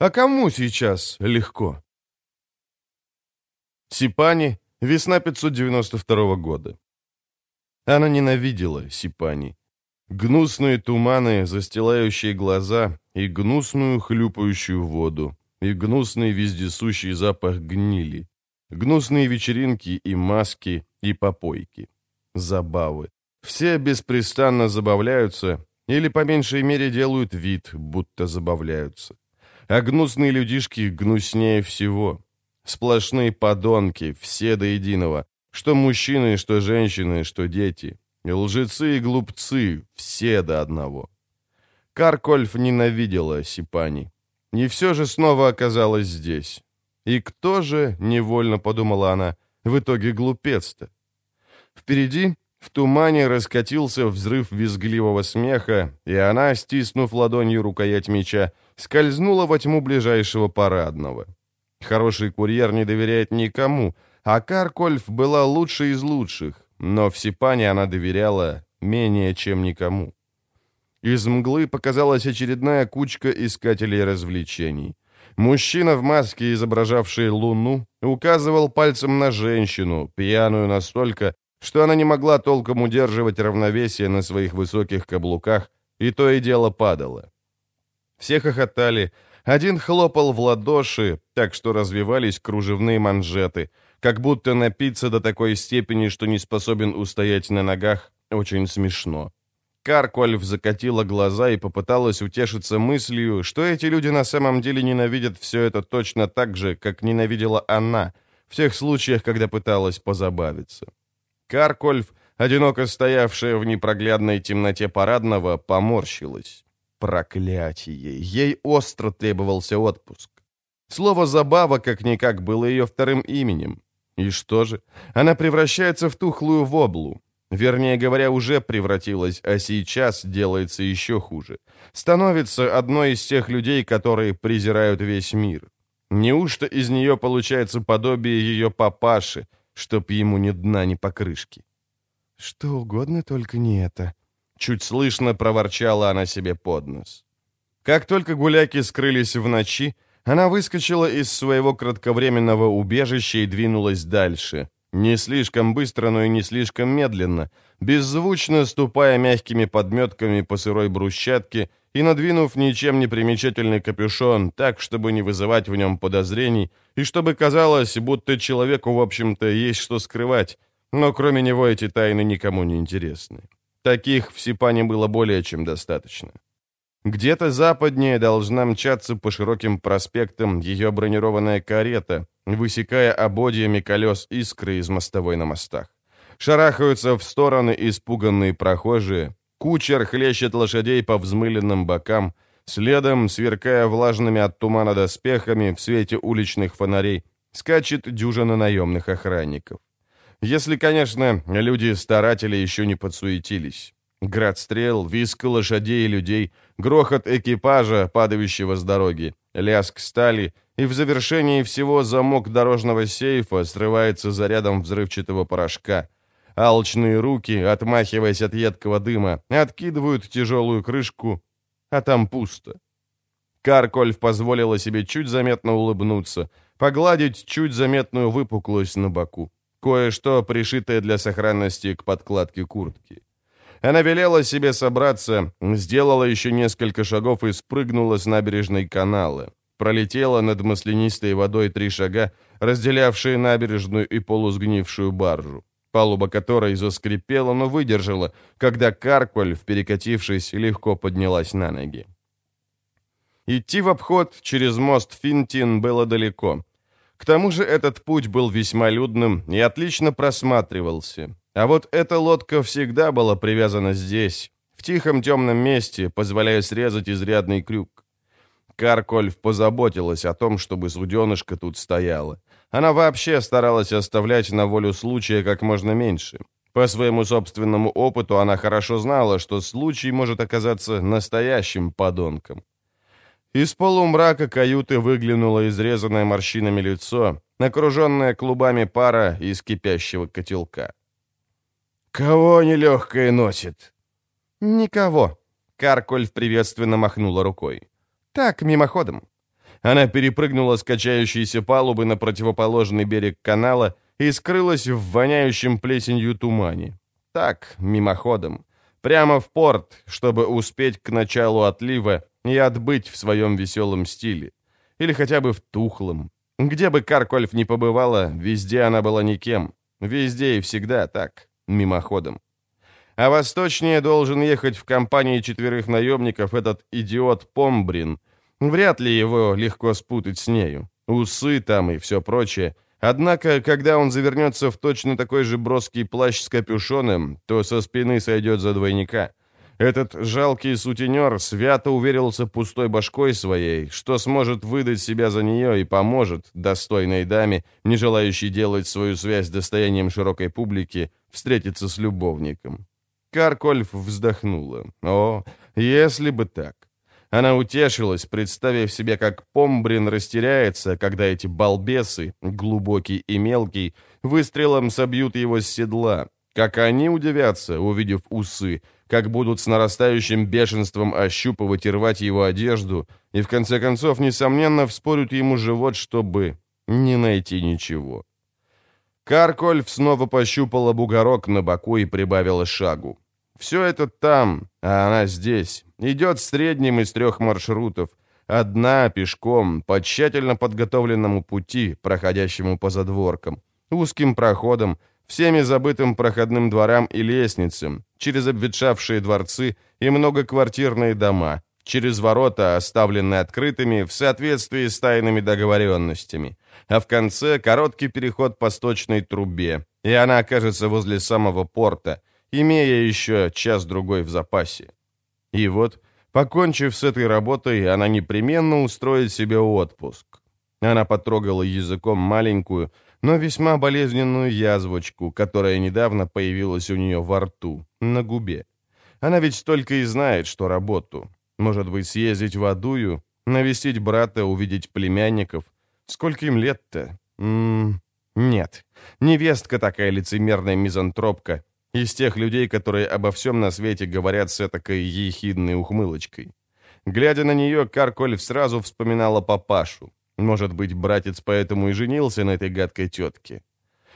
А кому сейчас легко? Сипани, весна 592 года. Она ненавидела Сипани. Гнусные туманы, застилающие глаза, и гнусную хлюпающую воду, и гнусный вездесущий запах гнили, гнусные вечеринки и маски, и попойки. Забавы. Все беспрестанно забавляются, или по меньшей мере делают вид, будто забавляются. А гнусные людишки гнуснее всего. Сплошные подонки, все до единого. Что мужчины, что женщины, что дети. Лжецы и глупцы, все до одного. Каркольф ненавидела Сипани. И все же снова оказалась здесь. И кто же, невольно подумала она, в итоге глупец-то? Впереди в тумане раскатился взрыв визгливого смеха, и она, стиснув ладонью рукоять меча, скользнула во тьму ближайшего парадного. Хороший курьер не доверяет никому, а Каркольф была лучшей из лучших, но в Сипане она доверяла менее чем никому. Из мглы показалась очередная кучка искателей развлечений. Мужчина в маске, изображавший луну, указывал пальцем на женщину, пьяную настолько, что она не могла толком удерживать равновесие на своих высоких каблуках, и то и дело падала. Все хохотали, один хлопал в ладоши, так что развивались кружевные манжеты, как будто напиться до такой степени, что не способен устоять на ногах, очень смешно. Каркольф закатила глаза и попыталась утешиться мыслью, что эти люди на самом деле ненавидят все это точно так же, как ненавидела она, в тех случаях, когда пыталась позабавиться. Каркольф, одиноко стоявшая в непроглядной темноте парадного, поморщилась. Проклятие! Ей остро требовался отпуск. Слово «забава» как-никак было ее вторым именем. И что же? Она превращается в тухлую воблу. Вернее говоря, уже превратилась, а сейчас делается еще хуже. Становится одной из тех людей, которые презирают весь мир. Неужто из нее получается подобие ее папаши, чтоб ему ни дна, ни покрышки? Что угодно, только не это. Чуть слышно проворчала она себе под нос. Как только гуляки скрылись в ночи, она выскочила из своего кратковременного убежища и двинулась дальше. Не слишком быстро, но и не слишком медленно, беззвучно ступая мягкими подметками по сырой брусчатке и надвинув ничем не примечательный капюшон так, чтобы не вызывать в нем подозрений, и чтобы казалось, будто человеку, в общем-то, есть что скрывать, но кроме него эти тайны никому не интересны. Таких в Сипане было более чем достаточно. Где-то западнее должна мчаться по широким проспектам ее бронированная карета, высекая ободьями колес искры из мостовой на мостах. Шарахаются в стороны испуганные прохожие, кучер хлещет лошадей по взмыленным бокам, следом, сверкая влажными от тумана доспехами в свете уличных фонарей, скачет дюжина наемных охранников. Если, конечно, люди-старатели еще не подсуетились. Град стрел, виск лошадей и людей, грохот экипажа, падающего с дороги, лязг стали, и в завершении всего замок дорожного сейфа срывается зарядом взрывчатого порошка. Алчные руки, отмахиваясь от едкого дыма, откидывают тяжелую крышку, а там пусто. Каркольф позволила себе чуть заметно улыбнуться, погладить чуть заметную выпуклость на боку. Кое-что, пришитое для сохранности к подкладке куртки. Она велела себе собраться, сделала еще несколько шагов и спрыгнула с набережной канала. Пролетела над маслянистой водой три шага, разделявшие набережную и полусгнившую баржу, палуба которой заскрипела, но выдержала, когда Карколь, перекатившись, легко поднялась на ноги. Идти в обход через мост Финтин было далеко. К тому же этот путь был весьма людным и отлично просматривался. А вот эта лодка всегда была привязана здесь, в тихом темном месте, позволяя срезать изрядный крюк. Каркольф позаботилась о том, чтобы суденышко тут стояло. Она вообще старалась оставлять на волю случая как можно меньше. По своему собственному опыту она хорошо знала, что случай может оказаться настоящим подонком. Из полумрака каюты выглянуло изрезанное морщинами лицо, окруженное клубами пара из кипящего котелка. «Кого нелегкое носит?» «Никого», — Каркольф приветственно махнула рукой. «Так, мимоходом». Она перепрыгнула с качающейся палубы на противоположный берег канала и скрылась в воняющем плесенью тумане. Так, мимоходом. Прямо в порт, чтобы успеть к началу отлива и отбыть в своем веселом стиле. Или хотя бы в тухлом. Где бы Каркольф ни побывала, везде она была никем. Везде и всегда так, мимоходом. А восточнее должен ехать в компании четверых наемников этот идиот Помбрин. Вряд ли его легко спутать с нею. Усы там и все прочее. Однако, когда он завернется в точно такой же броский плащ с капюшоном, то со спины сойдет за двойника. Этот жалкий сутенер свято уверился пустой башкой своей, что сможет выдать себя за нее и поможет достойной даме, не желающей делать свою связь достоянием широкой публики, встретиться с любовником. Каркольф вздохнула. О, если бы так. Она утешилась, представив себе, как Помбрин растеряется, когда эти балбесы, глубокий и мелкий, выстрелом собьют его с седла. Как они удивятся, увидев усы, как будут с нарастающим бешенством ощупывать и рвать его одежду, и в конце концов, несомненно, вспорют ему живот, чтобы не найти ничего. Каркольф снова пощупала бугорок на боку и прибавила шагу. Все это там, а она здесь. Идет средним из трех маршрутов. Одна пешком, по тщательно подготовленному пути, проходящему по задворкам, узким проходом, всеми забытым проходным дворам и лестницам, через обветшавшие дворцы и многоквартирные дома, через ворота, оставленные открытыми в соответствии с тайными договоренностями. А в конце короткий переход по сточной трубе, и она окажется возле самого порта, имея еще час-другой в запасе. И вот, покончив с этой работой, она непременно устроит себе отпуск. Она потрогала языком маленькую, но весьма болезненную язвочку, которая недавно появилась у нее во рту, на губе. Она ведь только и знает, что работу. Может быть, съездить в Адую, навестить брата, увидеть племянников. Сколько им лет-то? нет. Невестка такая лицемерная мизантропка. Из тех людей, которые обо всем на свете говорят с этакой ехидной ухмылочкой. Глядя на нее, Каркольф сразу вспоминала папашу. Может быть, братец поэтому и женился на этой гадкой тетке.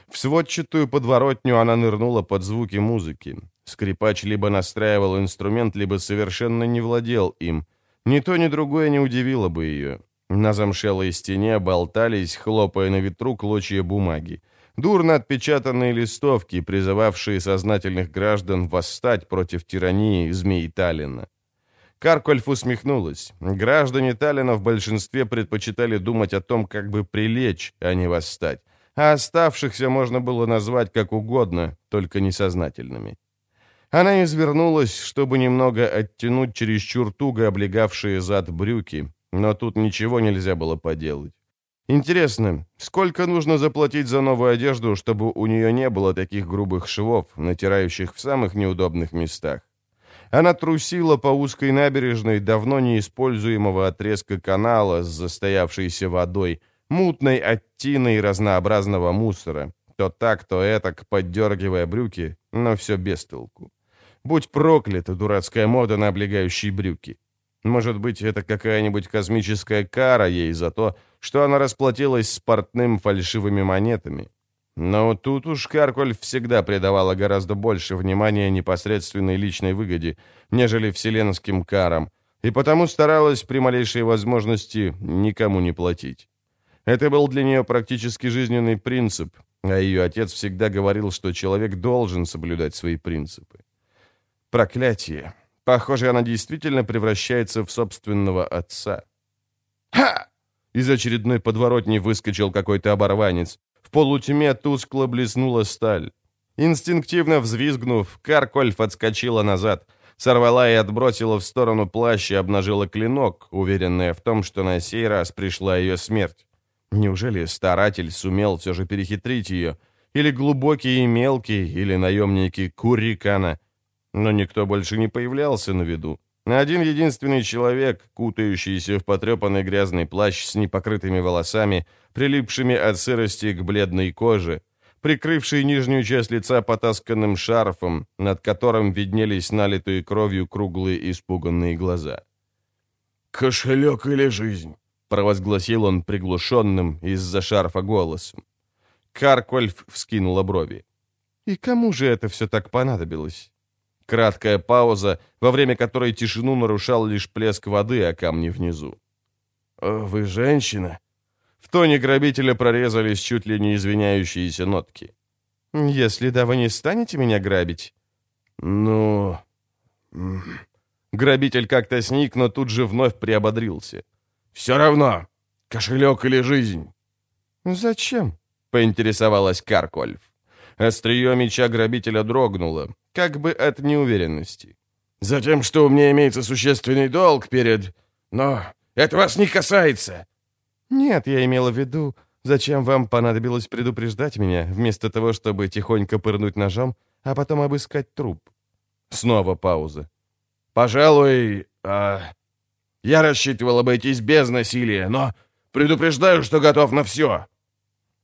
В сводчатую подворотню она нырнула под звуки музыки. Скрипач либо настраивал инструмент, либо совершенно не владел им. Ни то, ни другое не удивило бы ее. На замшелой стене болтались, хлопая на ветру, клочья бумаги. Дурно отпечатанные листовки, призывавшие сознательных граждан восстать против тирании змей Таллина. Каркольф усмехнулась. Граждане Таллина в большинстве предпочитали думать о том, как бы прилечь, а не восстать. А оставшихся можно было назвать как угодно, только несознательными. Она извернулась, чтобы немного оттянуть чересчур туго облегавшие зад брюки, но тут ничего нельзя было поделать. Интересно, сколько нужно заплатить за новую одежду, чтобы у нее не было таких грубых швов, натирающих в самых неудобных местах? Она трусила по узкой набережной давно неиспользуемого отрезка канала с застоявшейся водой, мутной от тины и разнообразного мусора. То так, то этак, поддергивая брюки, но все без толку. Будь проклята дурацкая мода на облегающие брюки. Может быть, это какая-нибудь космическая кара ей за то, что она расплатилась с портным фальшивыми монетами. Но тут уж Карколь всегда придавала гораздо больше внимания непосредственной личной выгоде, нежели вселенским карам, и потому старалась при малейшей возможности никому не платить. Это был для нее практически жизненный принцип, а ее отец всегда говорил, что человек должен соблюдать свои принципы. Проклятие. Похоже, она действительно превращается в собственного отца. «Ха!» Из очередной подворотни выскочил какой-то оборванец полутьме тускло блеснула сталь. Инстинктивно взвизгнув, Каркольф отскочила назад, сорвала и отбросила в сторону плащ и обнажила клинок, уверенная в том, что на сей раз пришла ее смерть. Неужели старатель сумел все же перехитрить ее? Или глубокий и мелкий, или наемники Куррикана? Но никто больше не появлялся на виду. Один единственный человек, кутающийся в потрепанный грязный плащ с непокрытыми волосами, прилипшими от сырости к бледной коже, прикрывший нижнюю часть лица потасканным шарфом, над которым виднелись налитые кровью круглые испуганные глаза. «Кошелек или жизнь? провозгласил он приглушенным из-за шарфа голосом. Каркольф вскинула брови. «И кому же это все так понадобилось?» Краткая пауза, во время которой тишину нарушал лишь плеск воды о камне внизу. «Вы женщина?» В тоне грабителя прорезались чуть ли не извиняющиеся нотки. «Если да, вы не станете меня грабить?» «Ну...» Грабитель как-то сник, но тут же вновь приободрился. «Все равно, кошелек или жизнь?» «Зачем?» — поинтересовалась Каркольф. Острие меча грабителя дрогнуло, как бы от неуверенности. «Затем, что у меня имеется существенный долг перед... Но это вас не касается!» «Нет, я имела в виду, зачем вам понадобилось предупреждать меня, вместо того, чтобы тихонько пырнуть ножом, а потом обыскать труп?» Снова пауза. «Пожалуй, а... я рассчитывал обойтись без насилия, но предупреждаю, что готов на все!»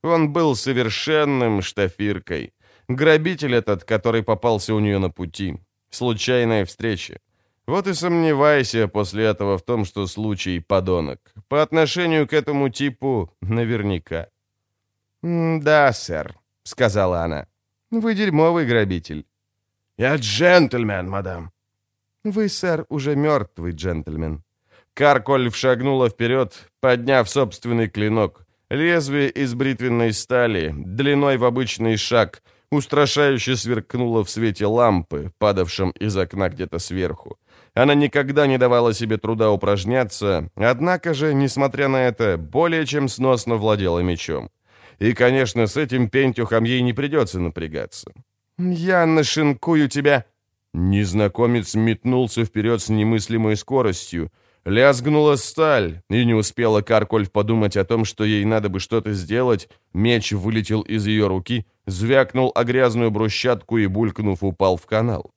Он был совершенным штафиркой. Грабитель этот, который попался у нее на пути. Случайная встреча. Вот и сомневайся после этого в том, что случай подонок. По отношению к этому типу наверняка. «Да, сэр», — сказала она. «Вы дерьмовый грабитель». «Я джентльмен, мадам». «Вы, сэр, уже мертвый джентльмен». Карколь шагнула вперед, подняв собственный клинок. Лезвие из бритвенной стали, длиной в обычный шаг — устрашающе сверкнула в свете лампы, падавшем из окна где-то сверху. Она никогда не давала себе труда упражняться, однако же, несмотря на это, более чем сносно владела мечом. И, конечно, с этим пентюхом ей не придется напрягаться. «Я нашинкую тебя!» Незнакомец метнулся вперед с немыслимой скоростью, Лязгнула сталь, и не успела Каркольф подумать о том, что ей надо бы что-то сделать. Меч вылетел из ее руки, звякнул о грязную брусчатку и, булькнув, упал в канал.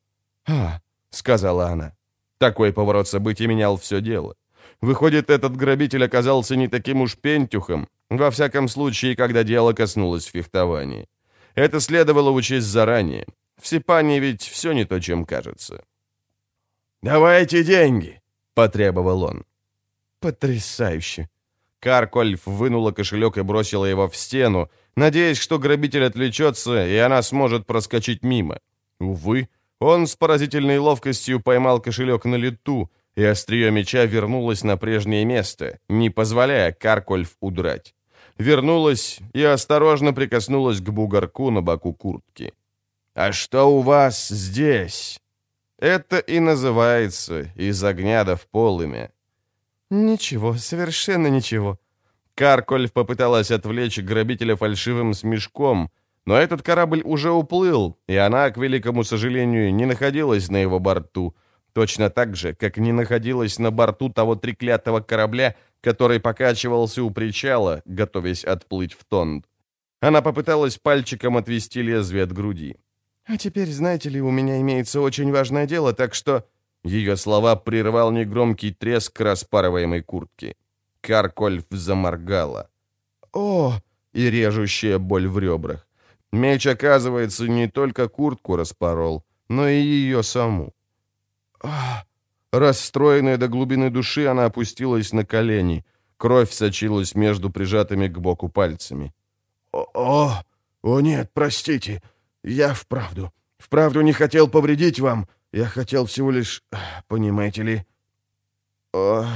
«А», — сказала она. Такой поворот событий менял все дело. Выходит, этот грабитель оказался не таким уж пентюхом, во всяком случае, когда дело коснулось фехтования. Это следовало учесть заранее. В Сипане ведь все не то, чем кажется. «Давайте деньги!» — потребовал он. «Потрясающе!» Каркольф вынула кошелек и бросила его в стену, надеясь, что грабитель отвлечется, и она сможет проскочить мимо. Увы, он с поразительной ловкостью поймал кошелек на лету, и острие меча вернулось на прежнее место, не позволяя Каркольф удрать. Вернулась и осторожно прикоснулась к бугорку на боку куртки. «А что у вас здесь?» Это и называется «из огня до в полымя». «Ничего, совершенно ничего». Каркольф попыталась отвлечь грабителя фальшивым смешком, но этот корабль уже уплыл, и она, к великому сожалению, не находилась на его борту, точно так же, как не находилась на борту того треклятого корабля, который покачивался у причала, готовясь отплыть в Тонд. Она попыталась пальчиком отвести лезвие от груди. «А теперь, знаете ли, у меня имеется очень важное дело, так что...» Ее слова прервал негромкий треск распарываемой куртки. Каркольф заморгала. «О!» и режущая боль в ребрах. Меч, оказывается, не только куртку распорол, но и ее саму. Ах! Расстроенная до глубины души, она опустилась на колени. Кровь сочилась между прижатыми к боку пальцами. «О, о, о нет, простите, я вправду, вправду не хотел повредить вам. Я хотел всего лишь, понимаете ли...» О...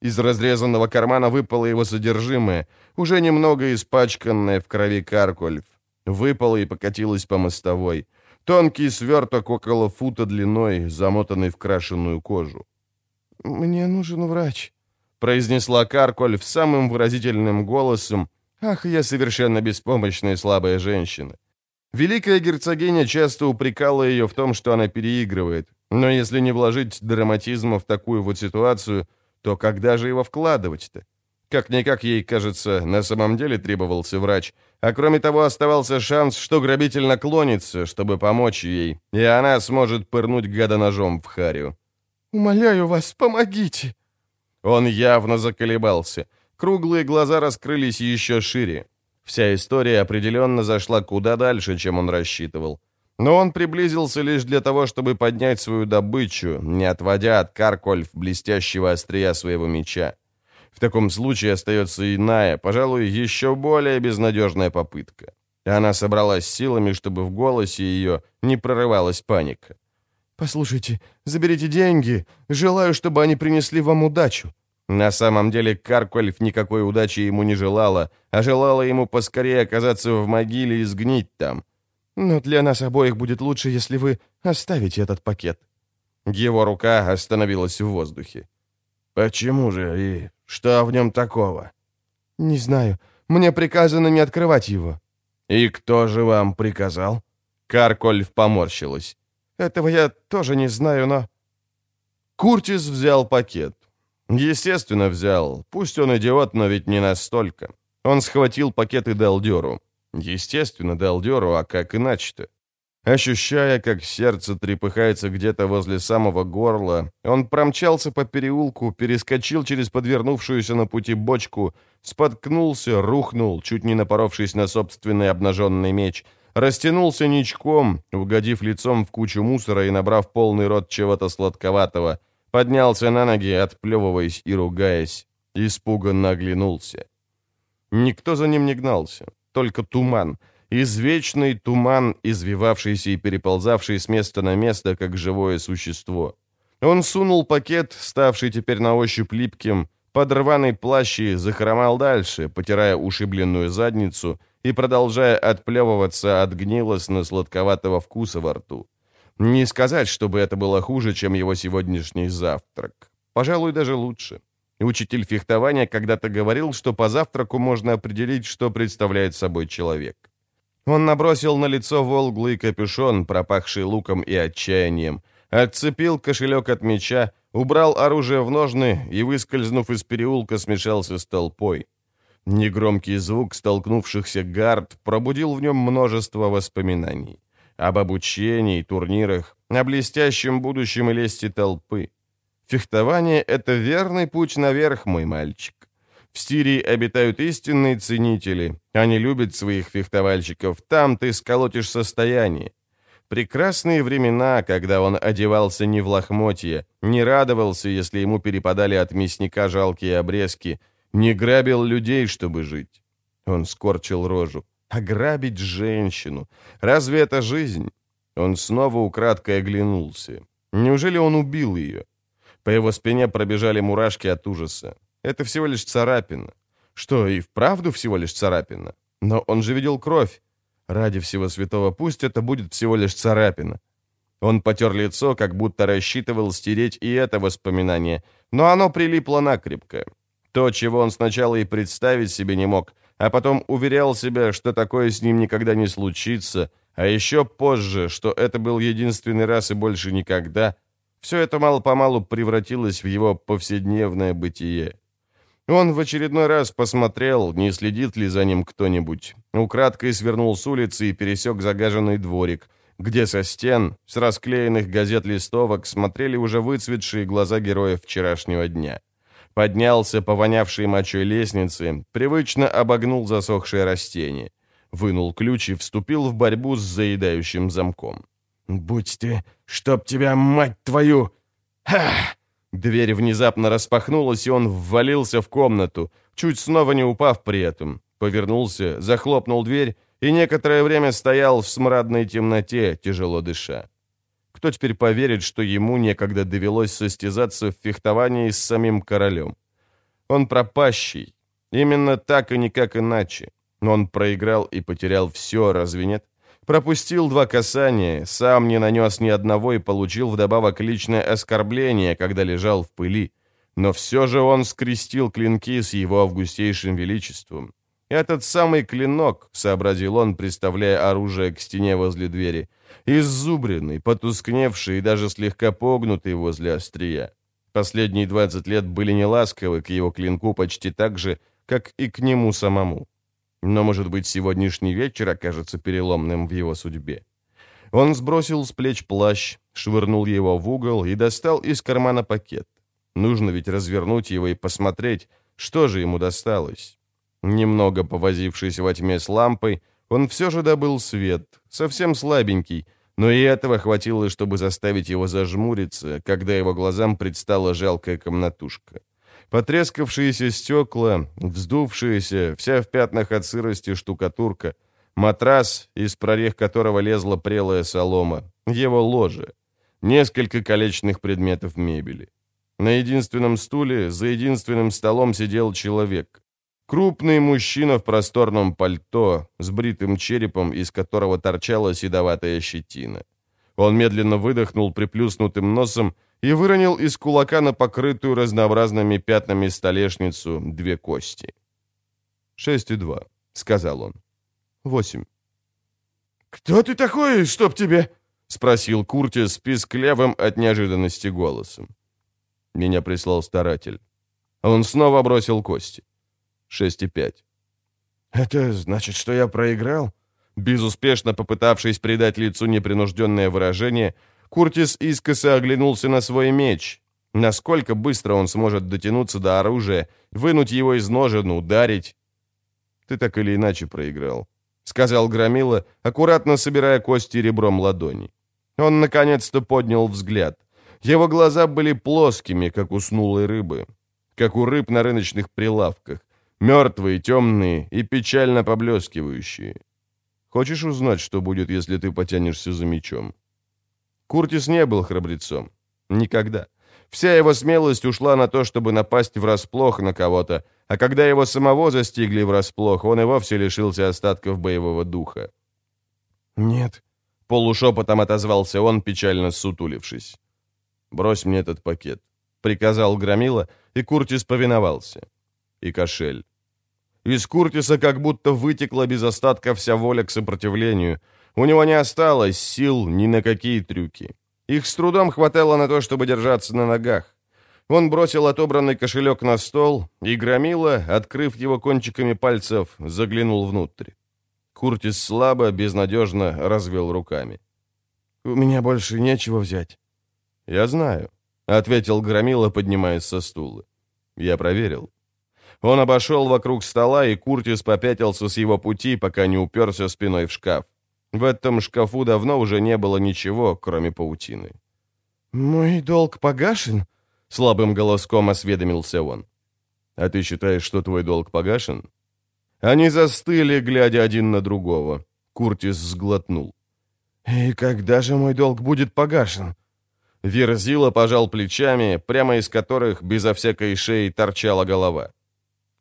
Из разрезанного кармана выпало его содержимое, уже немного испачканное в крови каркольф. Выпало и покатилось по мостовой. Тонкий сверток около фута длиной, замотанный в крашеную кожу. «Мне нужен врач», — произнесла Каркольф самым выразительным голосом. «Ах, я совершенно беспомощная и слабая женщина. Великая герцогиня часто упрекала ее в том, что она переигрывает. Но если не вложить драматизма в такую вот ситуацию, то когда же его вкладывать-то? Как-никак ей, кажется, на самом деле требовался врач. А кроме того, оставался шанс, что грабитель наклонится, чтобы помочь ей, и она сможет пырнуть гада ножом в харю. «Умоляю вас, помогите!» Он явно заколебался. Круглые глаза раскрылись еще шире. Вся история определенно зашла куда дальше, чем он рассчитывал. Но он приблизился лишь для того, чтобы поднять свою добычу, не отводя от Каркольф блестящего острия своего меча. В таком случае остается иная, пожалуй, еще более безнадежная попытка. Она собралась силами, чтобы в голосе ее не прорывалась паника. «Послушайте, заберите деньги. Желаю, чтобы они принесли вам удачу». На самом деле Каркольф никакой удачи ему не желала, а желала ему поскорее оказаться в могиле и сгнить там. «Но для нас обоих будет лучше, если вы оставите этот пакет». Его рука остановилась в воздухе. «Почему же и что в нем такого?» «Не знаю. Мне приказано не открывать его». «И кто же вам приказал?» Каркольф поморщилась. «Этого я тоже не знаю, но...» Куртис взял пакет. Естественно, взял. Пусть он идиот, но ведь не настолько. Он схватил пакет и дал дёру. Естественно, дал дёру, а как иначе-то? Ощущая, как сердце трепыхается где-то возле самого горла, он промчался по переулку, перескочил через подвернувшуюся на пути бочку, споткнулся, рухнул, чуть не напоровшись на собственный обнаженный меч, растянулся ничком, угодив лицом в кучу мусора и набрав полный рот чего-то сладковатого, поднялся на ноги, отплевываясь и ругаясь, испуганно оглянулся. Никто за ним не гнался только туман. Извечный туман, извивавшийся и переползавший с места на место, как живое существо. Он сунул пакет, ставший теперь на ощупь липким, под рваный плащ и захромал дальше, потирая ушибленную задницу и продолжая отплевываться от гнилостно-сладковатого вкуса во рту. Не сказать, чтобы это было хуже, чем его сегодняшний завтрак. Пожалуй, даже лучше. Учитель фехтования когда-то говорил, что по завтраку можно определить, что представляет собой человек. Он набросил на лицо волглый капюшон, пропахший луком и отчаянием, отцепил кошелек от меча, убрал оружие в ножны и, выскользнув из переулка, смешался с толпой. Негромкий звук столкнувшихся гард пробудил в нем множество воспоминаний. Об обучении, турнирах, о блестящем будущем и лести толпы. Фехтование — это верный путь наверх, мой мальчик. В Сирии обитают истинные ценители. Они любят своих фехтовальщиков. Там ты сколотишь состояние. Прекрасные времена, когда он одевался не в лохмотье, не радовался, если ему перепадали от мясника жалкие обрезки, не грабил людей, чтобы жить. Он скорчил рожу. Ограбить женщину. Разве это жизнь? Он снова украдкой оглянулся. Неужели он убил ее? По его спине пробежали мурашки от ужаса. Это всего лишь царапина. Что, и вправду всего лишь царапина? Но он же видел кровь. Ради всего святого, пусть это будет всего лишь царапина. Он потер лицо, как будто рассчитывал стереть и это воспоминание, но оно прилипло накрепко. То, чего он сначала и представить себе не мог, а потом уверял себя, что такое с ним никогда не случится, а еще позже, что это был единственный раз и больше никогда — все это мало-помалу превратилось в его повседневное бытие. Он в очередной раз посмотрел, не следит ли за ним кто-нибудь. Украдкой свернул с улицы и пересек загаженный дворик, где со стен, с расклеенных газет листовок, смотрели уже выцветшие глаза героев вчерашнего дня. Поднялся по вонявшей мочой лестнице, привычно обогнул засохшее растение. Вынул ключ и вступил в борьбу с заедающим замком. «Будь ты, чтоб тебя, мать твою!» «Ха!» Дверь внезапно распахнулась, и он ввалился в комнату, чуть снова не упав при этом. Повернулся, захлопнул дверь и некоторое время стоял в смрадной темноте, тяжело дыша. Кто теперь поверит, что ему некогда довелось состязаться в фехтовании с самим королем? Он пропащий. Именно так и никак иначе. Но он проиграл и потерял все, разве нет? Пропустил два касания, сам не нанес ни одного и получил вдобавок личное оскорбление, когда лежал в пыли. Но все же он скрестил клинки с его августейшим величеством. Этот самый клинок, сообразил он, приставляя оружие к стене возле двери, иззубренный, потускневший и даже слегка погнутый возле острия. Последние двадцать лет были неласковы к его клинку почти так же, как и к нему самому. Но, может быть, сегодняшний вечер окажется переломным в его судьбе. Он сбросил с плеч плащ, швырнул его в угол и достал из кармана пакет. Нужно ведь развернуть его и посмотреть, что же ему досталось. Немного повозившись во тьме с лампой, он все же добыл свет, совсем слабенький, но и этого хватило, чтобы заставить его зажмуриться, когда его глазам предстала жалкая комнатушка. Потрескавшиеся стекла, вздувшиеся, вся в пятнах от сырости штукатурка, матрас, из прорех которого лезла прелая солома, его ложе, несколько колечных предметов мебели. На единственном стуле, за единственным столом сидел человек. Крупный мужчина в просторном пальто, с бритым черепом, из которого торчала седоватая щетина. Он медленно выдохнул приплюснутым носом и выронил из кулака на покрытую разнообразными пятнами столешницу две кости. «Шесть и два», — сказал он. «Восемь». «Кто ты такой, чтоб тебе?» — спросил Куртис писклявым от неожиданности голосом. Меня прислал старатель. Он снова бросил кости. Шесть и пять. «Это значит, что я проиграл?» Безуспешно попытавшись придать лицу непринужденное выражение, Куртис искоса оглянулся на свой меч. Насколько быстро он сможет дотянуться до оружия, вынуть его из ножен, ударить? «Ты так или иначе проиграл», — сказал Громила, аккуратно собирая кости ребром ладони. Он наконец-то поднял взгляд. Его глаза были плоскими, как у снулой рыбы, как у рыб на рыночных прилавках, мертвые, темные и печально поблескивающие. Хочешь узнать, что будет, если ты потянешься за мечом?» Куртис не был храбрецом. Никогда. Вся его смелость ушла на то, чтобы напасть врасплох на кого-то, а когда его самого застигли врасплох, он и вовсе лишился остатков боевого духа. «Нет», — полушепотом отозвался он, печально сутулившись. «Брось мне этот пакет», — приказал Громила, и Куртис повиновался. И кошель. Из Куртиса как будто вытекла без остатка вся воля к сопротивлению. У него не осталось сил ни на какие трюки. Их с трудом хватало на то, чтобы держаться на ногах. Он бросил отобранный кошелек на стол, и Громила, открыв его кончиками пальцев, заглянул внутрь. Куртис слабо, безнадежно развел руками. «У меня больше нечего взять». «Я знаю», — ответил Громила, поднимаясь со стула. «Я проверил. Он обошел вокруг стола, и Куртис попятился с его пути, пока не уперся спиной в шкаф. В этом шкафу давно уже не было ничего, кроме паутины. «Мой долг погашен?» — слабым голоском осведомился он. «А ты считаешь, что твой долг погашен?» Они застыли, глядя один на другого. Куртис сглотнул. «И когда же мой долг будет погашен?» Верзила пожал плечами, прямо из которых безо всякой шеи торчала голова.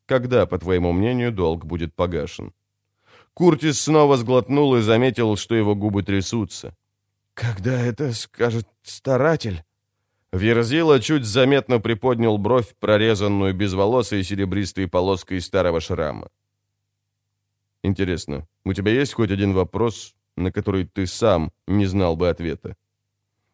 Когда, по твоему мнению, долг будет погашен?» Куртис снова сглотнул и заметил, что его губы трясутся. «Когда это скажет старатель?» Верзила чуть заметно приподнял бровь, прорезанную безволосой серебристой полоской старого шрама. «Интересно, у тебя есть хоть один вопрос, на который ты сам не знал бы ответа?»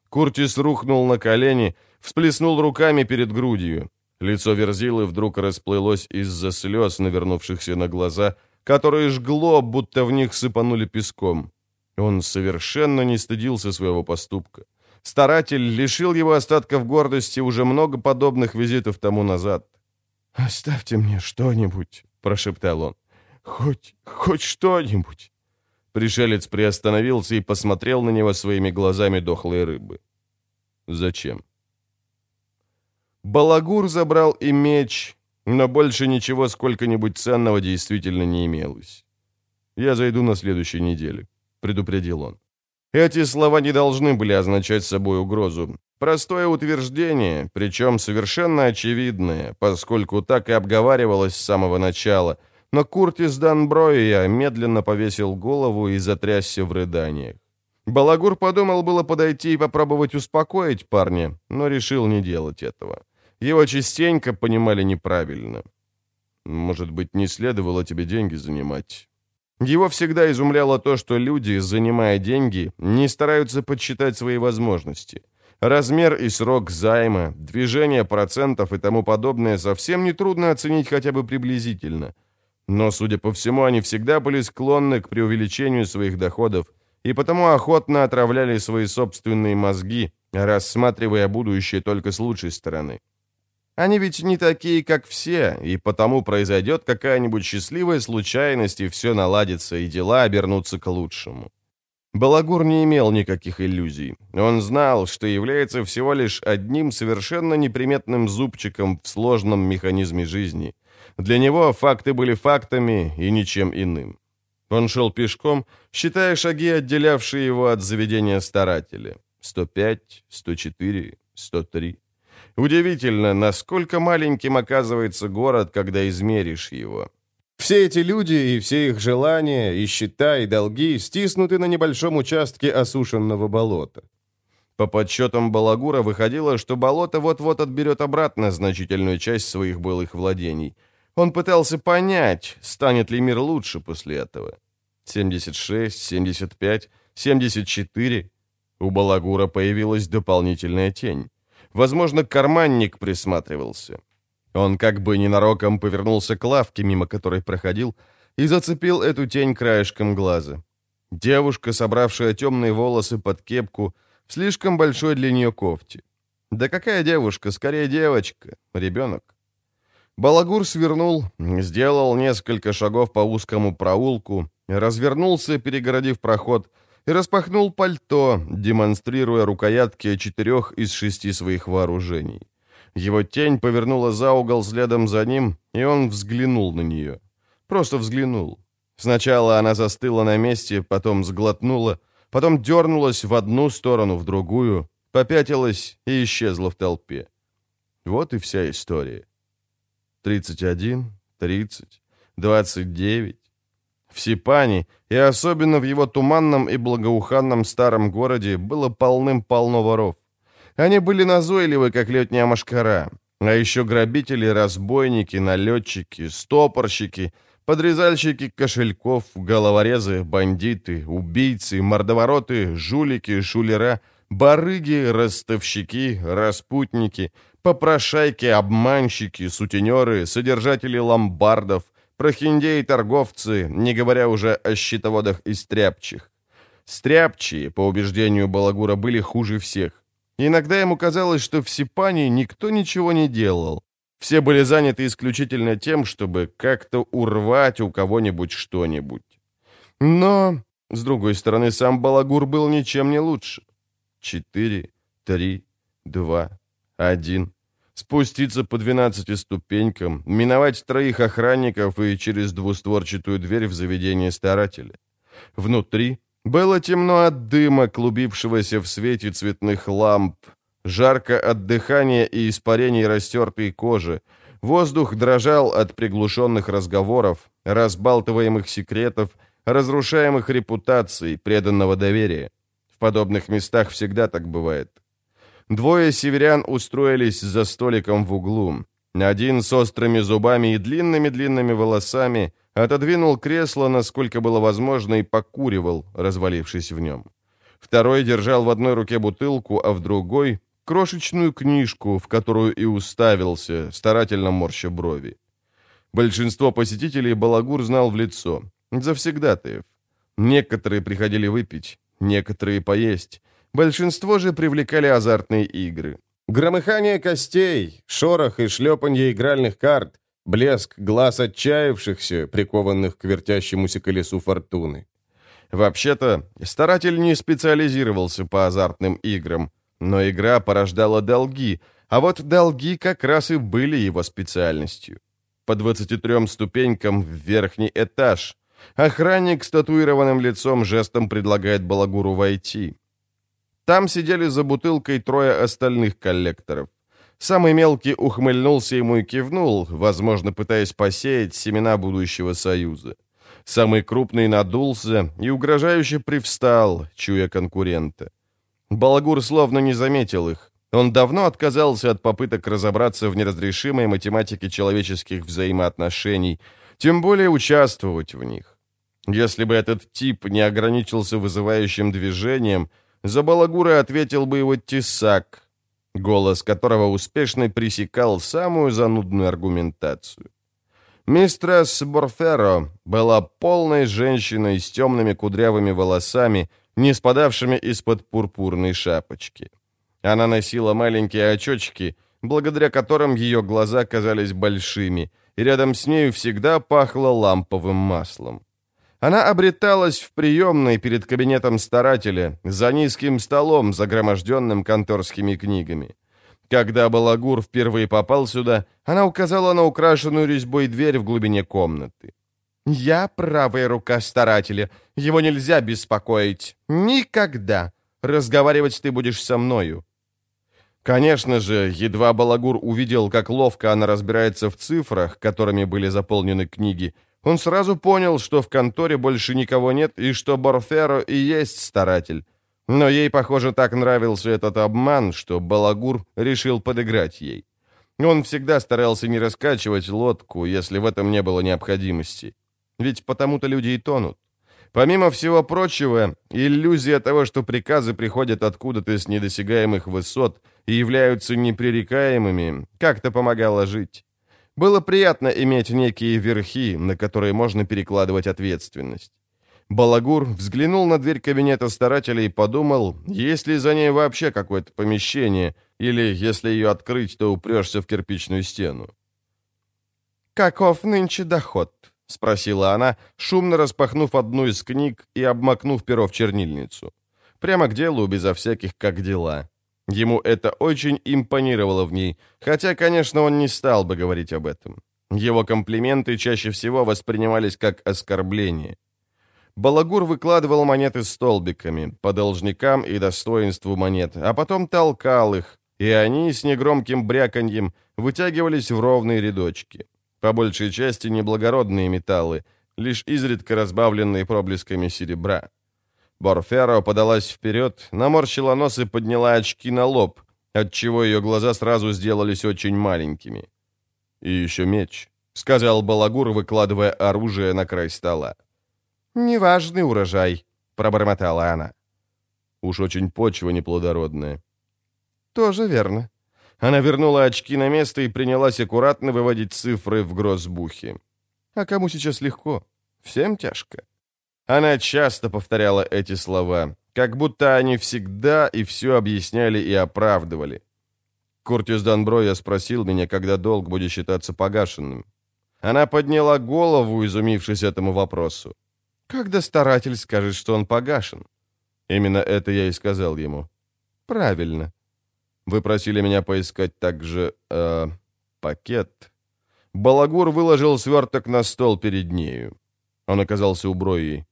Куртис рухнул на колени, всплеснул руками перед грудью. Лицо Верзилы вдруг расплылось из-за слез, навернувшихся на глаза, которые жгло, будто в них сыпанули песком. Он совершенно не стыдился своего поступка. Старатель лишил его остатков гордости уже много подобных визитов тому назад. «Оставьте мне что-нибудь», — прошептал он. «Хоть, хоть что-нибудь». Пришелец приостановился и посмотрел на него своими глазами дохлой рыбы. «Зачем?» Балагур забрал и меч, но больше ничего сколько-нибудь ценного действительно не имелось. «Я зайду на следующей неделе», — предупредил он. Эти слова не должны были означать собой угрозу. Простое утверждение, причем совершенно очевидное, поскольку так и обговаривалось с самого начала. Но Куртис Данброя медленно повесил голову и затрясся в рыданиях. Балагур подумал было подойти и попробовать успокоить парня, но решил не делать этого. Его частенько понимали неправильно. Может быть, не следовало тебе деньги занимать. Его всегда изумляло то, что люди, занимая деньги, не стараются подсчитать свои возможности. Размер и срок займа, движение процентов и тому подобное совсем нетрудно оценить хотя бы приблизительно. Но, судя по всему, они всегда были склонны к преувеличению своих доходов и потому охотно отравляли свои собственные мозги, рассматривая будущее только с лучшей стороны. Они ведь не такие, как все, и потому произойдет какая-нибудь счастливая случайность, и все наладится, и дела обернутся к лучшему. Балагур не имел никаких иллюзий. Он знал, что является всего лишь одним совершенно неприметным зубчиком в сложном механизме жизни. Для него факты были фактами и ничем иным. Он шел пешком, считая шаги, отделявшие его от заведения старателя. 105, 104, 103. Удивительно, насколько маленьким оказывается город, когда измеришь его. Все эти люди и все их желания, и счета, и долги стиснуты на небольшом участке осушенного болота. По подсчетам Балагура выходило, что болото вот-вот отберет обратно значительную часть своих былых владений. Он пытался понять, станет ли мир лучше после этого. 76, 75, 74. У Балагура появилась дополнительная тень. Возможно, карманник присматривался. Он как бы ненароком повернулся к лавке, мимо которой проходил, и зацепил эту тень краешком глаза. Девушка, собравшая темные волосы под кепку, в слишком большой для нее кофте. Да какая девушка? Скорее девочка. Ребенок. Балагур свернул, сделал несколько шагов по узкому проулку, развернулся, перегородив проход, и распахнул пальто, демонстрируя рукоятки четырех из шести своих вооружений. Его тень повернула за угол следом за ним, и он взглянул на нее. Просто взглянул. Сначала она застыла на месте, потом сглотнула, потом дернулась в одну сторону, в другую, попятилась и исчезла в толпе. Вот и вся история. 31, 30, 29. В Сипане, и особенно в его туманном и благоуханном старом городе, было полным-полно воров. Они были назойливы, как летняя машкара. А еще грабители, разбойники, налетчики, стопорщики, подрезальщики кошельков, головорезы, бандиты, убийцы, мордовороты, жулики, шулера, барыги, ростовщики, распутники, попрошайки, обманщики, сутенеры, содержатели ломбардов, прохиндеи-торговцы, не говоря уже о щитоводах и стряпчих. Стряпчие, по убеждению Балагура, были хуже всех. Иногда ему казалось, что в Сипане никто ничего не делал. Все были заняты исключительно тем, чтобы как-то урвать у кого-нибудь что-нибудь. Но, с другой стороны, сам Балагур был ничем не лучше. Четыре, три, два, один. Спуститься по двенадцати ступенькам, миновать троих охранников и через двустворчатую дверь в заведение старателя. Внутри было темно от дыма, клубившегося в свете цветных ламп, жарко от дыхания и испарений растертой кожи. Воздух дрожал от приглушенных разговоров, разбалтываемых секретов, разрушаемых репутаций, преданного доверия. В подобных местах всегда так бывает. Двое северян устроились за столиком в углу. Один с острыми зубами и длинными-длинными волосами, отодвинул кресло, насколько было возможно, и покуривал, развалившись в нем. Второй держал в одной руке бутылку, а в другой — крошечную книжку, в которую и уставился, старательно морща брови. Большинство посетителей Балагур знал в лицо. Завсегдатаев. Некоторые приходили выпить, некоторые поесть. Большинство же привлекали азартные игры. Громыхание костей, шорох и шлепанье игральных карт, блеск глаз отчаявшихся, прикованных к вертящемуся колесу фортуны. Вообще-то, старатель не специализировался по азартным играм, но игра порождала долги, а вот долги как раз и были его специальностью. По 23 ступенькам в верхний этаж. Охранник с татуированным лицом жестом предлагает Балагуру войти. Там сидели за бутылкой трое остальных коллекторов. Самый мелкий ухмыльнулся ему и кивнул, возможно, пытаясь посеять семена будущего союза. Самый крупный надулся и угрожающе привстал, чуя конкурента. Балагур словно не заметил их. Он давно отказался от попыток разобраться в неразрешимой математике человеческих взаимоотношений, тем более участвовать в них. Если бы этот тип не ограничился вызывающим движением, за Балагура ответил бы его тесак, голос которого успешно пресекал самую занудную аргументацию. Мистрес Борферо была полной женщиной с темными кудрявыми волосами, не спадавшими из-под пурпурной шапочки. Она носила маленькие очечки, благодаря которым ее глаза казались большими, и рядом с нею всегда пахло ламповым маслом. Она обреталась в приемной перед кабинетом старателя, за низким столом, загроможденным конторскими книгами. Когда Балагур впервые попал сюда, она указала на украшенную резьбой дверь в глубине комнаты. «Я правая рука старателя. Его нельзя беспокоить. Никогда. Разговаривать ты будешь со мною». Конечно же, едва Балагур увидел, как ловко она разбирается в цифрах, которыми были заполнены книги, он сразу понял, что в конторе больше никого нет и что Борферо и есть старатель. Но ей, похоже, так нравился этот обман, что Балагур решил подыграть ей. Он всегда старался не раскачивать лодку, если в этом не было необходимости. Ведь потому-то люди и тонут. Помимо всего прочего, иллюзия того, что приказы приходят откуда-то с недосягаемых высот и являются непререкаемыми, как-то помогала жить. Было приятно иметь некие верхи, на которые можно перекладывать ответственность. Балагур взглянул на дверь кабинета старателя и подумал, есть ли за ней вообще какое-то помещение, или, если ее открыть, то упрешься в кирпичную стену. «Каков нынче доход?» — спросила она, шумно распахнув одну из книг и обмакнув перо в чернильницу. Прямо к делу, безо всяких «как дела». Ему это очень импонировало в ней, хотя, конечно, он не стал бы говорить об этом. Его комплименты чаще всего воспринимались как оскорбление. Балагур выкладывал монеты столбиками, по должникам и достоинству монет, а потом толкал их, и они с негромким бряканьем вытягивались в ровные рядочки. По большей части неблагородные металлы, лишь изредка разбавленные проблесками серебра. Борферо подалась вперед, наморщила нос и подняла очки на лоб, отчего ее глаза сразу сделались очень маленькими. «И еще меч», — сказал Балагур, выкладывая оружие на край стола. «Неважный урожай», — пробормотала она. «Уж очень почва неплодородная». «Тоже верно». Она вернула очки на место и принялась аккуратно выводить цифры в гроссбухе. «А кому сейчас легко? Всем тяжко». Она часто повторяла эти слова, как будто они всегда и все объясняли и оправдывали. Куртис Данброя спросил меня, когда долг будет считаться погашенным. Она подняла голову, изумившись этому вопросу. «Когда старатель скажет, что он погашен?» Именно это я и сказал ему. «Правильно. Вы просили меня поискать также... Э, пакет». Балагур выложил сверток на стол перед нею. Он оказался у Брои.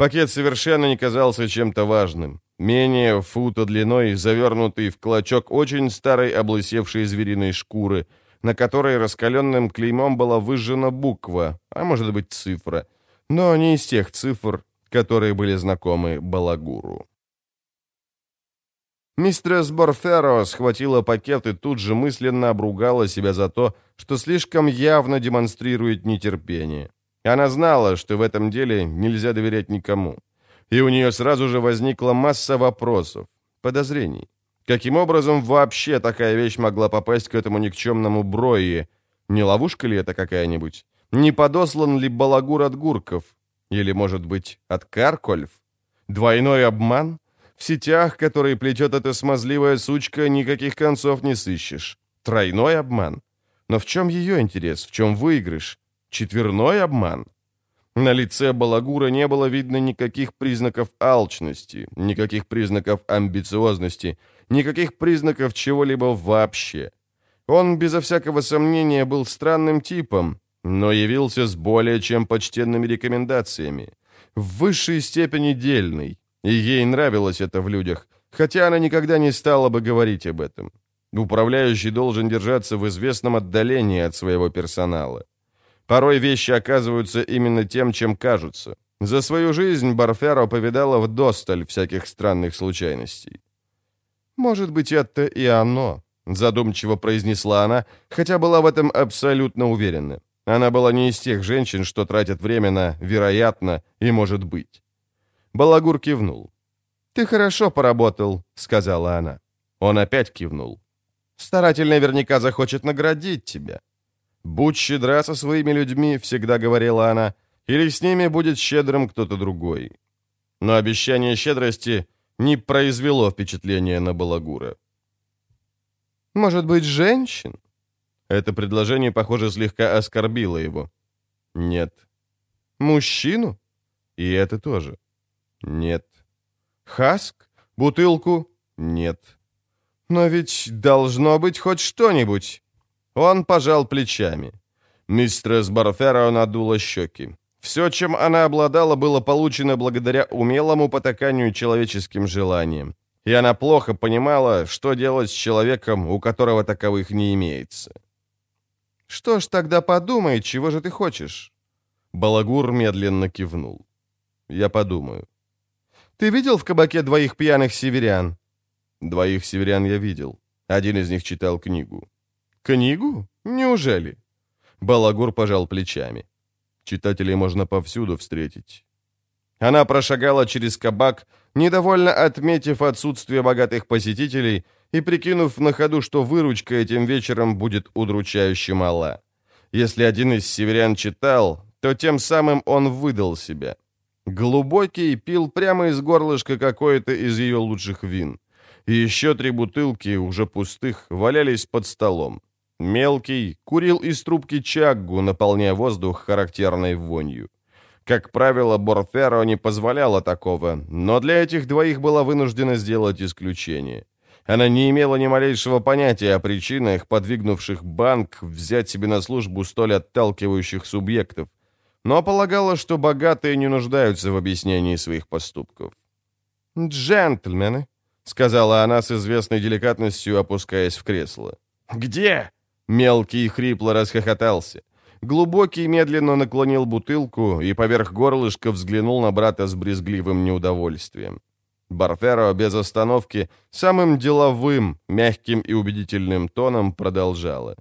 Пакет совершенно не казался чем-то важным. Менее фута длиной, завернутый в клочок очень старой облысевшей звериной шкуры, на которой раскаленным клеймом была выжжена буква, а может быть цифра, но не из тех цифр, которые были знакомы Балагуру. Мистерс Борферо схватила пакет и тут же мысленно обругала себя за то, что слишком явно демонстрирует нетерпение. Она знала, что в этом деле нельзя доверять никому. И у нее сразу же возникла масса вопросов, подозрений. Каким образом вообще такая вещь могла попасть к этому никчемному Брои? Не ловушка ли это какая-нибудь? Не подослан ли балагур от гурков? Или, может быть, от Каркольф? Двойной обман? В сетях, которые плетет эта смазливая сучка, никаких концов не сыщешь. Тройной обман? Но в чем ее интерес? В чем выигрыш? Четверной обман? На лице Балагура не было видно никаких признаков алчности, никаких признаков амбициозности, никаких признаков чего-либо вообще. Он, безо всякого сомнения, был странным типом, но явился с более чем почтенными рекомендациями. В высшей степени дельный, и ей нравилось это в людях, хотя она никогда не стала бы говорить об этом. Управляющий должен держаться в известном отдалении от своего персонала. Порой вещи оказываются именно тем, чем кажутся. За свою жизнь Барферо повидала вдосталь всяких странных случайностей. «Может быть, это и оно», — задумчиво произнесла она, хотя была в этом абсолютно уверена. Она была не из тех женщин, что тратят время на «вероятно» и «может быть». Балагур кивнул. «Ты хорошо поработал», — сказала она. Он опять кивнул. «Старатель наверняка захочет наградить тебя. «Будь щедра со своими людьми», — всегда говорила она, «или с ними будет щедрым кто-то другой». Но обещание щедрости не произвело впечатления на Балагура. «Может быть, женщин?» Это предложение, похоже, слегка оскорбило его. «Нет». Мужчину? И это тоже. Нет. Хаск? Бутылку? Нет. Но ведь должно быть хоть что-нибудь. Он пожал плечами. Мистерс Барферо надула щеки. Все, чем она обладала, было получено благодаря умелому потаканию человеческим желаниям. И она плохо понимала, что делать с человеком, у которого таковых не имеется. «Что ж тогда подумай, чего же ты хочешь?» Балагур медленно кивнул. «Я подумаю». «Ты видел в кабаке двоих пьяных северян?» «Двоих северян я видел. Один из них читал книгу». «Книгу? Неужели?» Балагур пожал плечами. Читателей можно повсюду встретить. Она прошагала через кабак, недовольно отметив отсутствие богатых посетителей и прикинув на ходу, что выручка этим вечером будет удручающе мала. Если один из северян читал, то тем самым он выдал себя. Глубокий пил прямо из горлышка какое-то из ее лучших вин. И еще три бутылки, уже пустых, валялись под столом. Мелкий курил из трубки чаггу, наполняя воздух характерной вонью. Как правило, Борферо не позволяла такого, но для этих двоих была вынуждена сделать исключение. Она не имела ни малейшего понятия о причинах, подвигнувших банк взять себе на службу столь отталкивающих субъектов, но полагала, что богатые не нуждаются в объяснении своих поступков. «Джентльмены», — сказала она с известной деликатностью, опускаясь в кресло. «Где?» Мелкий хрипло расхохотался. Глубокий медленно наклонил бутылку и поверх горлышка взглянул на брата с брезгливым неудовольствием. Барферо без остановки самым деловым, мягким и убедительным тоном продолжала.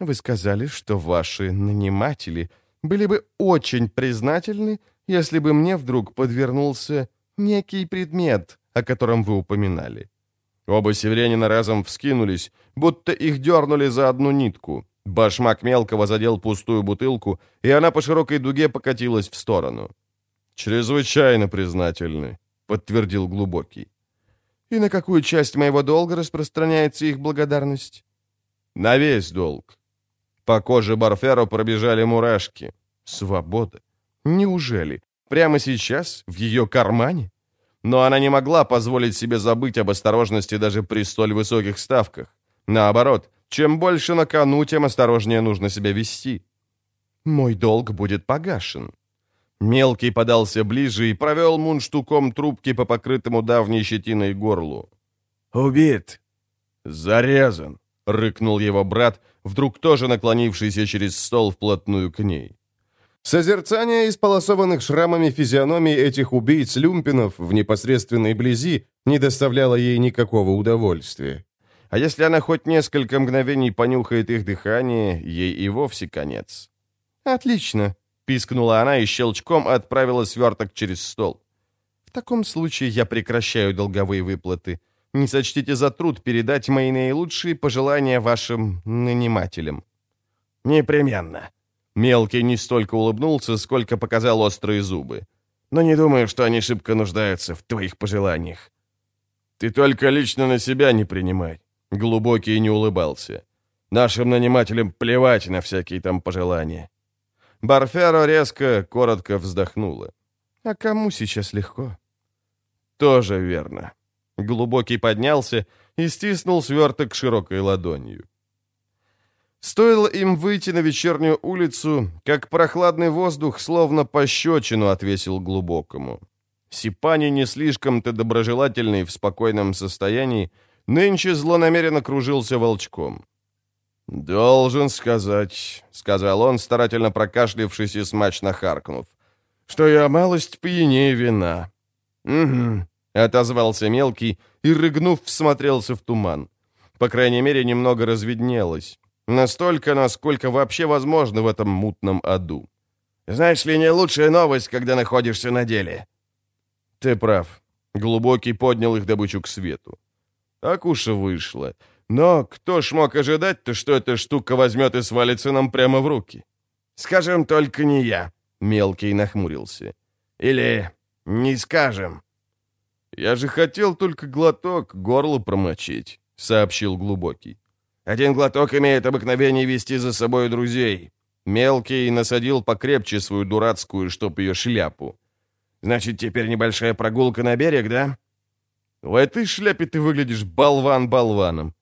«Вы сказали, что ваши наниматели были бы очень признательны, если бы мне вдруг подвернулся некий предмет, о котором вы упоминали. Оба северянина разом вскинулись, будто их дернули за одну нитку. Башмак мелкого задел пустую бутылку, и она по широкой дуге покатилась в сторону. «Чрезвычайно признательны», — подтвердил Глубокий. «И на какую часть моего долга распространяется их благодарность?» «На весь долг». По коже Барферо пробежали мурашки. «Свобода? Неужели? Прямо сейчас? В ее кармане?» Но она не могла позволить себе забыть об осторожности даже при столь высоких ставках. Наоборот, чем больше на кону, тем осторожнее нужно себя вести. «Мой долг будет погашен». Мелкий подался ближе и провел мунштуком трубки по покрытому давней щетиной горлу. «Убит!» «Зарезан!» — рыкнул его брат, вдруг тоже наклонившийся через стол вплотную к ней. Созерцание исполосованных шрамами физиономий этих убийц-люмпинов в непосредственной близи не доставляло ей никакого удовольствия. А если она хоть несколько мгновений понюхает их дыхание, ей и вовсе конец. «Отлично», — пискнула она и щелчком отправила сверток через стол. «В таком случае я прекращаю долговые выплаты. Не сочтите за труд передать мои наилучшие пожелания вашим нанимателям». «Непременно», Мелкий не столько улыбнулся, сколько показал острые зубы. «Но не думаю, что они шибко нуждаются в твоих пожеланиях». «Ты только лично на себя не принимай». Глубокий не улыбался. «Нашим нанимателям плевать на всякие там пожелания». Барферо резко, коротко вздохнула. «А кому сейчас легко?» «Тоже верно». Глубокий поднялся и стиснул сверток широкой ладонью. Стоило им выйти на вечернюю улицу, как прохладный воздух словно пощечину отвесил глубокому. Сипани не слишком-то доброжелательный в спокойном состоянии, нынче злонамеренно кружился волчком. «Должен сказать», — сказал он, старательно прокашлившись и смачно харкнув, «что я малость пьянее вина». «Угу», — отозвался мелкий и, рыгнув, всмотрелся в туман. По крайней мере, немного разведнелось. Настолько, насколько вообще возможно в этом мутном аду. Знаешь ли, не лучшая новость, когда находишься на деле. Ты прав. Глубокий поднял их добычу к свету. Так уж и вышло. Но кто ж мог ожидать-то, что эта штука возьмет и свалится нам прямо в руки? Скажем, только не я. Мелкий нахмурился. Или не скажем. Я же хотел только глоток горло промочить, сообщил Глубокий. Один глоток имеет обыкновение вести за собой друзей. Мелкий насадил покрепче свою дурацкую, чтоб ее шляпу. «Значит, теперь небольшая прогулка на берег, да?» «В этой шляпе ты выглядишь болван болваном.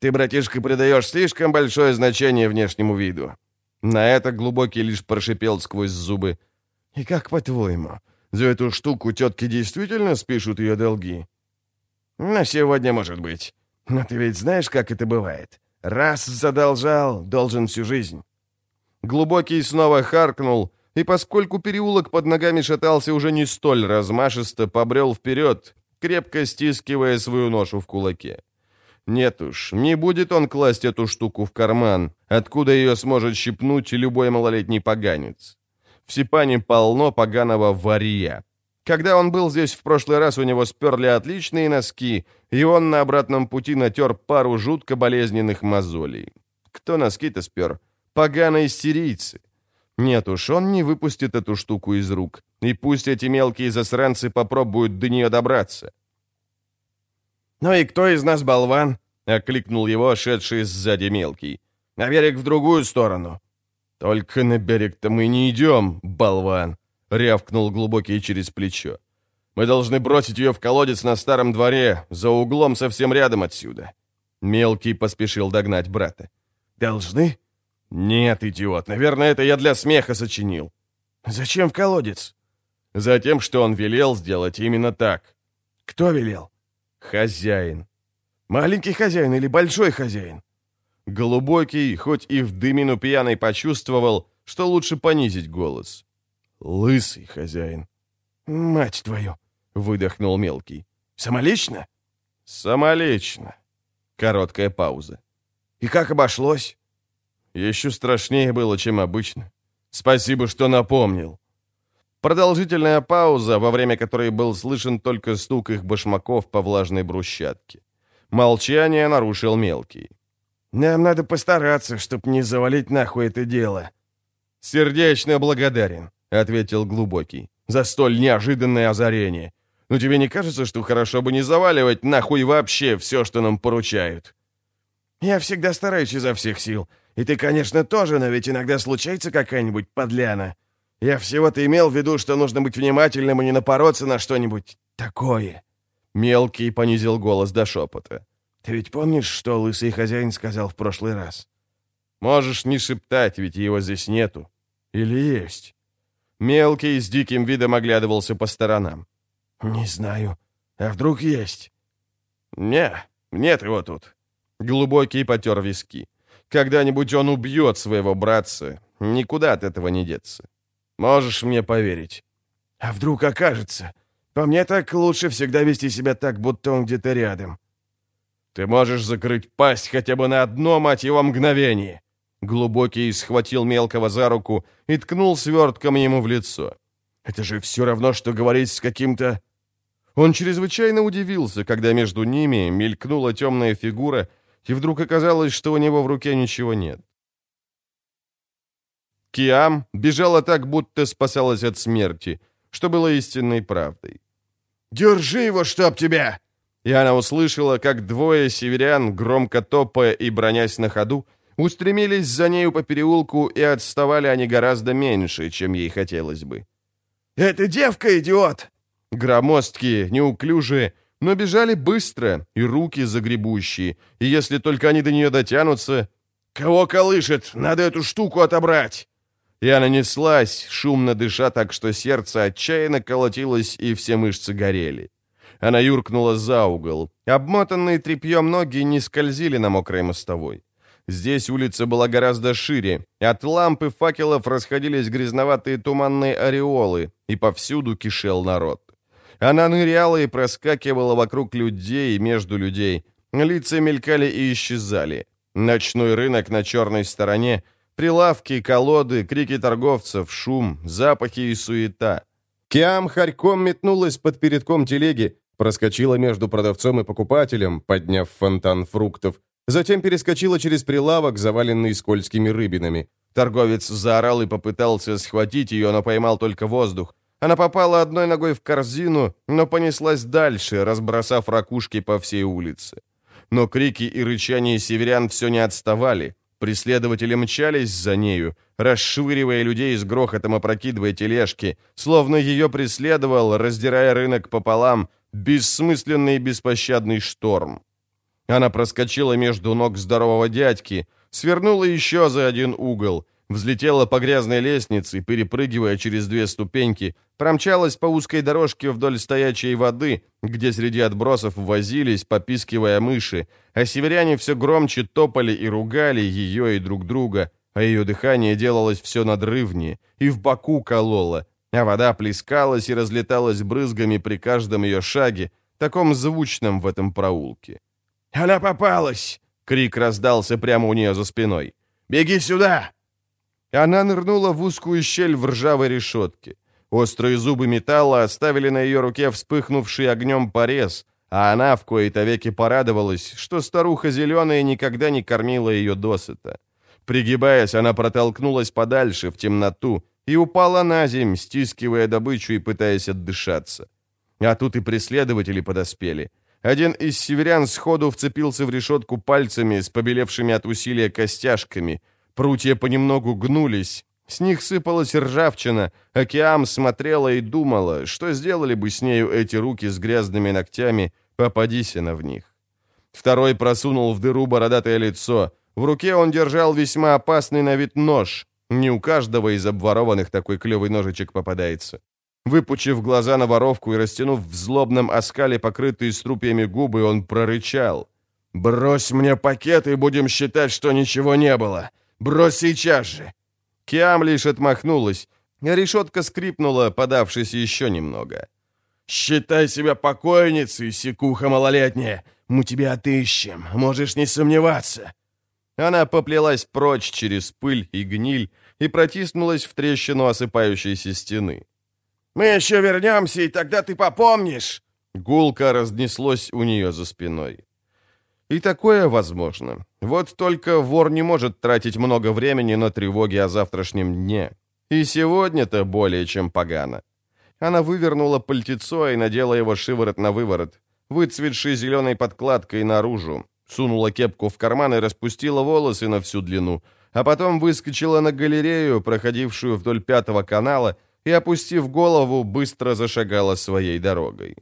Ты, братишка, придаешь слишком большое значение внешнему виду». На это глубокий лишь прошипел сквозь зубы. «И как по-твоему, за эту штуку тетки действительно спишут ее долги?» «На сегодня, может быть. Но ты ведь знаешь, как это бывает. Раз задолжал, должен всю жизнь». Глубокий снова харкнул, и поскольку переулок под ногами шатался уже не столь размашисто, побрел вперед, крепко стискивая свою ношу в кулаке. Нет уж, не будет он класть эту штуку в карман, откуда ее сможет щипнуть любой малолетний поганец. В Сипане полно поганого варья. Когда он был здесь в прошлый раз, у него сперли отличные носки, и он на обратном пути натер пару жутко болезненных мозолей. Кто носки-то спер? Поганые сирийцы. Нет уж, он не выпустит эту штуку из рук. И пусть эти мелкие засранцы попробуют до нее добраться. «Ну и кто из нас болван?» — окликнул его, шедший сзади мелкий. «На берег в другую сторону». «Только на берег-то мы не идем, болван!» — рявкнул глубокий через плечо. «Мы должны бросить ее в колодец на старом дворе, за углом совсем рядом отсюда». Мелкий поспешил догнать брата. «Должны?» «Нет, идиот, наверное, это я для смеха сочинил». «Зачем в колодец?» «Затем, что он велел сделать именно так». «Кто велел?» «Хозяин». «Маленький хозяин или большой хозяин?» Глубокий, хоть и в дымину пьяный, почувствовал, что лучше понизить голос. «Лысый хозяин». «Мать твою!» — выдохнул мелкий. «Самолично?» «Самолично». Короткая пауза. «И как обошлось?» Еще страшнее было, чем обычно. Спасибо, что напомнил. Продолжительная пауза, во время которой был слышен только стук их башмаков по влажной брусчатке. Молчание нарушил мелкий. «Нам надо постараться, чтоб не завалить нахуй это дело». «Сердечно благодарен», — ответил глубокий, «за столь неожиданное озарение. Но тебе не кажется, что хорошо бы не заваливать нахуй вообще все, что нам поручают?» «Я всегда стараюсь изо всех сил. И ты, конечно, тоже, но ведь иногда случается какая-нибудь подляна. Я всего-то имел в виду, что нужно быть внимательным и не напороться на что-нибудь такое». Мелкий понизил голос до шепота. «Ты ведь помнишь, что лысый хозяин сказал в прошлый раз?» «Можешь не шептать, ведь его здесь нету. Или есть?» Мелкий с диким видом оглядывался по сторонам. «Не знаю. А вдруг есть?» «Не, нет его тут». Глубокий потер виски. Когда-нибудь он убьет своего братца. Никуда от этого не деться. Можешь мне поверить. А вдруг окажется? По мне так лучше всегда вести себя так, будто он где-то рядом. Ты можешь закрыть пасть хотя бы на одно, мать его, мгновение. Глубокий схватил мелкого за руку и ткнул свертком ему в лицо. Это же все равно, что говорить с каким-то... Он чрезвычайно удивился, когда между ними мелькнула темная фигура, и вдруг оказалось, что у него в руке ничего нет. Киам бежала так, будто спасалась от смерти, что было истинной правдой. «Держи его, чтоб тебя!» И она услышала, как двое северян, громко топая и бронясь на ходу, устремились за нею по переулку, и отставали они гораздо меньше, чем ей хотелось бы. «Это девка, идиот!» Громоздкие, неуклюжие, но бежали быстро, и руки загребущие, и если только они до нее дотянутся... «Кого колышет? Надо эту штуку отобрать!» И она неслась, шумно дыша так, что сердце отчаянно колотилось, и все мышцы горели. Она юркнула за угол. Обмотанные тряпьем ноги не скользили на мокрой мостовой. Здесь улица была гораздо шире. От ламп и факелов расходились грязноватые туманные ореолы, и повсюду кишел народ. Она ныряла и проскакивала вокруг людей и между людей. Лица мелькали и исчезали. Ночной рынок на черной стороне, прилавки, колоды, крики торговцев, шум, запахи и суета. Киам хорьком метнулась под передком телеги, проскочила между продавцом и покупателем, подняв фонтан фруктов, затем перескочила через прилавок, заваленный скользкими рыбинами. Торговец заорал и попытался схватить ее, но поймал только воздух. Она попала одной ногой в корзину, но понеслась дальше, разбросав ракушки по всей улице. Но крики и рычания северян все не отставали. Преследователи мчались за нею, расшвыривая людей с грохотом опрокидывая тележки, словно ее преследовал, раздирая рынок пополам, бессмысленный и беспощадный шторм. Она проскочила между ног здорового дядьки, свернула еще за один угол, взлетела по грязной лестнице, перепрыгивая через две ступеньки, промчалась по узкой дорожке вдоль стоячей воды, где среди отбросов возились, попискивая мыши, а северяне все громче топали и ругали ее и друг друга, а ее дыхание делалось все надрывнее, и в боку кололо, а вода плескалась и разлеталась брызгами при каждом ее шаге, таком звучном в этом проулке. «Она попалась!» — крик раздался прямо у нее за спиной. «Беги сюда!» Она нырнула в узкую щель в ржавой решетке. Острые зубы металла оставили на ее руке вспыхнувший огнем порез, а она в кои-то веки порадовалась, что старуха зеленая никогда не кормила ее досыта. Пригибаясь, она протолкнулась подальше, в темноту, и упала на земь, стискивая добычу и пытаясь отдышаться. А тут и преследователи подоспели. Один из северян сходу вцепился в решетку пальцами с побелевшими от усилия костяшками — Прутья понемногу гнулись, с них сыпалась ржавчина, Океам смотрела и думала, что сделали бы с нею эти руки с грязными ногтями, попадись она в них. Второй просунул в дыру бородатое лицо. В руке он держал весьма опасный на вид нож. Не у каждого из обворованных такой клевый ножичек попадается. Выпучив глаза на воровку и растянув в злобном оскале покрытые струпьями губы, он прорычал. «Брось мне пакет, и будем считать, что ничего не было. Брось сейчас же!» Киам лишь отмахнулась, решетка скрипнула, подавшись еще немного. «Считай себя покойницей, секуха малолетняя! Мы тебя отыщем, можешь не сомневаться!» Она поплелась прочь через пыль и гниль и протиснулась в трещину осыпающейся стены. «Мы еще вернемся, и тогда ты попомнишь!» Гулко разнеслось у нее за спиной. И такое возможно. Вот только вор не может тратить много времени на тревоги о завтрашнем дне. И сегодня-то более чем погано. Она вывернула пальтецо и надела его шиворот на выворот, выцветшей зеленой подкладкой наружу, сунула кепку в карман и распустила волосы на всю длину, а потом выскочила на галерею, проходившую вдоль пятого канала, и, опустив голову, быстро зашагала своей дорогой.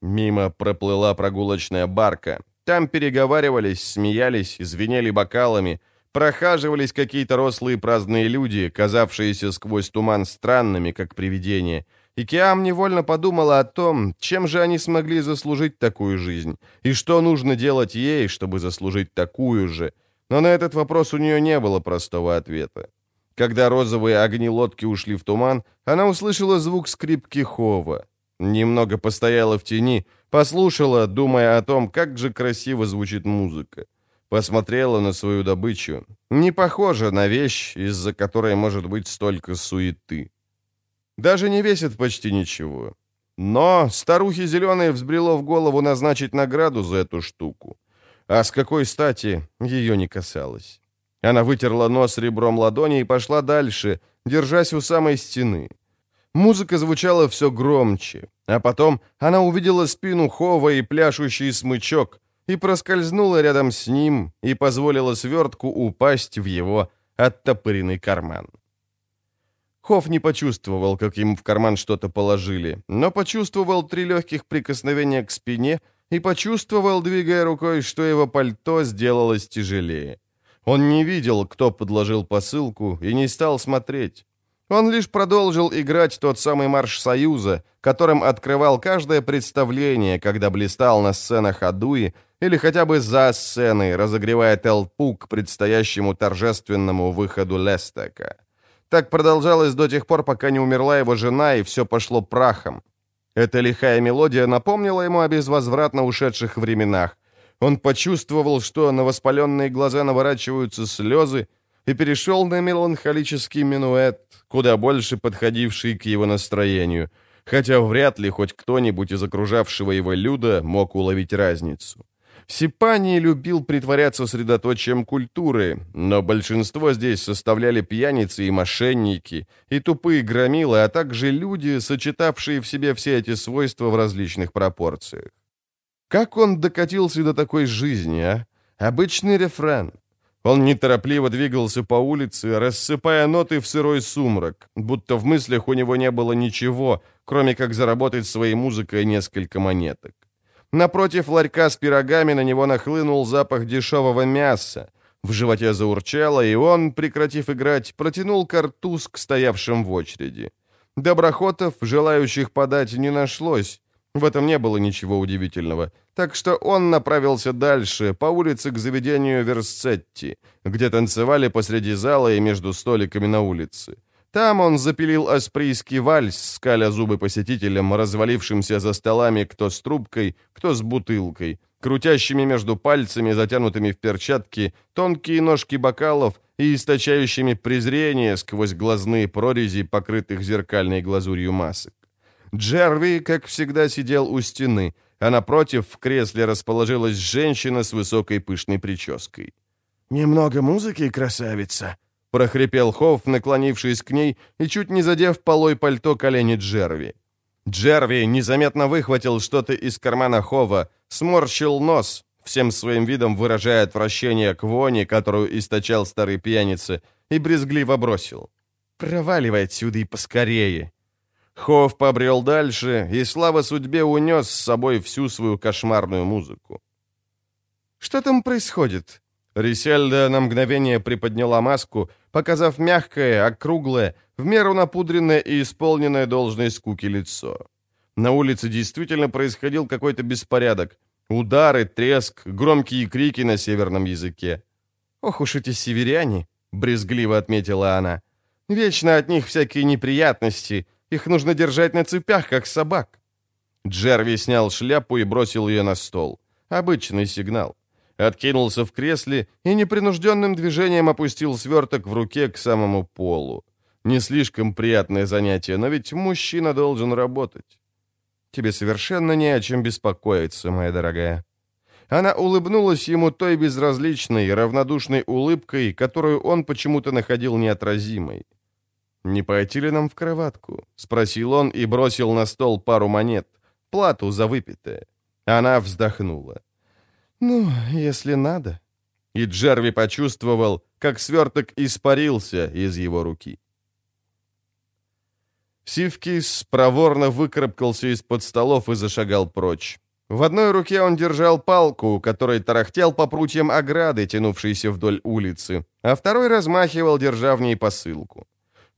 Мимо проплыла прогулочная барка, там переговаривались, смеялись, звенели бокалами, прохаживались какие-то рослые праздные люди, казавшиеся сквозь туман странными, как привидения. И Киам невольно подумала о том, чем же они смогли заслужить такую жизнь, и что нужно делать ей, чтобы заслужить такую же. Но на этот вопрос у нее не было простого ответа. Когда розовые огни лодки ушли в туман, она услышала звук скрипки Хова. Немного постояла в тени, послушала, думая о том, как же красиво звучит музыка. Посмотрела на свою добычу. Не похожа на вещь, из-за которой может быть столько суеты. Даже не весит почти ничего. Но старухе зеленой взбрело в голову назначить награду за эту штуку. А с какой стати ее не касалось. Она вытерла нос ребром ладони и пошла дальше, держась у самой стены. Музыка звучала все громче, а потом она увидела спину Хова и пляшущий смычок, и проскользнула рядом с ним и позволила свертку упасть в его оттопыренный карман. Хов не почувствовал, как ему в карман что-то положили, но почувствовал три легких прикосновения к спине и почувствовал, двигая рукой, что его пальто сделалось тяжелее. Он не видел, кто подложил посылку, и не стал смотреть. Он лишь продолжил играть тот самый марш Союза, которым открывал каждое представление, когда блистал на сценах Адуи или хотя бы за сценой, разогревая толпу к предстоящему торжественному выходу Лестека. Так продолжалось до тех пор, пока не умерла его жена, и все пошло прахом. Эта лихая мелодия напомнила ему о безвозвратно ушедших временах. Он почувствовал, что на воспаленные глаза наворачиваются слезы, и перешел на меланхолический минуэт, куда больше подходивший к его настроению, хотя вряд ли хоть кто-нибудь из окружавшего его люда мог уловить разницу. Сипани любил притворяться средоточием культуры, но большинство здесь составляли пьяницы и мошенники, и тупые громилы, а также люди, сочетавшие в себе все эти свойства в различных пропорциях. Как он докатился до такой жизни, а? Обычный рефрен. Он неторопливо двигался по улице, рассыпая ноты в сырой сумрак, будто в мыслях у него не было ничего, кроме как заработать своей музыкой несколько монеток. Напротив ларька с пирогами на него нахлынул запах дешевого мяса. В животе заурчало, и он, прекратив играть, протянул картуз к стоявшим в очереди. Доброхотов, желающих подать, не нашлось. В этом не было ничего удивительного. Так что он направился дальше, по улице к заведению Версцетти, где танцевали посреди зала и между столиками на улице. Там он запилил асприйский вальс, скаля зубы посетителям, развалившимся за столами кто с трубкой, кто с бутылкой, крутящими между пальцами, затянутыми в перчатки, тонкие ножки бокалов и источающими презрение сквозь глазные прорези, покрытых зеркальной глазурью масок. Джерви, как всегда, сидел у стены, а напротив в кресле расположилась женщина с высокой пышной прической. «Немного музыки, красавица?» — прохрипел Хофф, наклонившись к ней и чуть не задев полой пальто колени Джерви. Джерви незаметно выхватил что-то из кармана Хова, сморщил нос, всем своим видом выражая отвращение к воне, которую источал старый пьяница, и брезгливо бросил. «Проваливай отсюда и поскорее!» Хофф побрел дальше, и слава судьбе унес с собой всю свою кошмарную музыку. «Что там происходит?» Рисельда на мгновение приподняла маску, показав мягкое, округлое, в меру напудренное и исполненное должной скуки лицо. На улице действительно происходил какой-то беспорядок. Удары, треск, громкие крики на северном языке. «Ох уж эти северяне!» — брезгливо отметила она. «Вечно от них всякие неприятности, их нужно держать на цепях, как собак». Джерви снял шляпу и бросил ее на стол. Обычный сигнал. Откинулся в кресле и непринужденным движением опустил сверток в руке к самому полу. Не слишком приятное занятие, но ведь мужчина должен работать. Тебе совершенно не о чем беспокоиться, моя дорогая. Она улыбнулась ему той безразличной, равнодушной улыбкой, которую он почему-то находил неотразимой. «Не пойти ли нам в кроватку?» — спросил он и бросил на стол пару монет, плату за выпитое. Она вздохнула. «Ну, если надо». И Джерви почувствовал, как сверток испарился из его руки. Сивкис проворно выкарабкался из-под столов и зашагал прочь. В одной руке он держал палку, которой тарахтел по прутьям ограды, тянувшейся вдоль улицы, а второй размахивал, держа в ней посылку.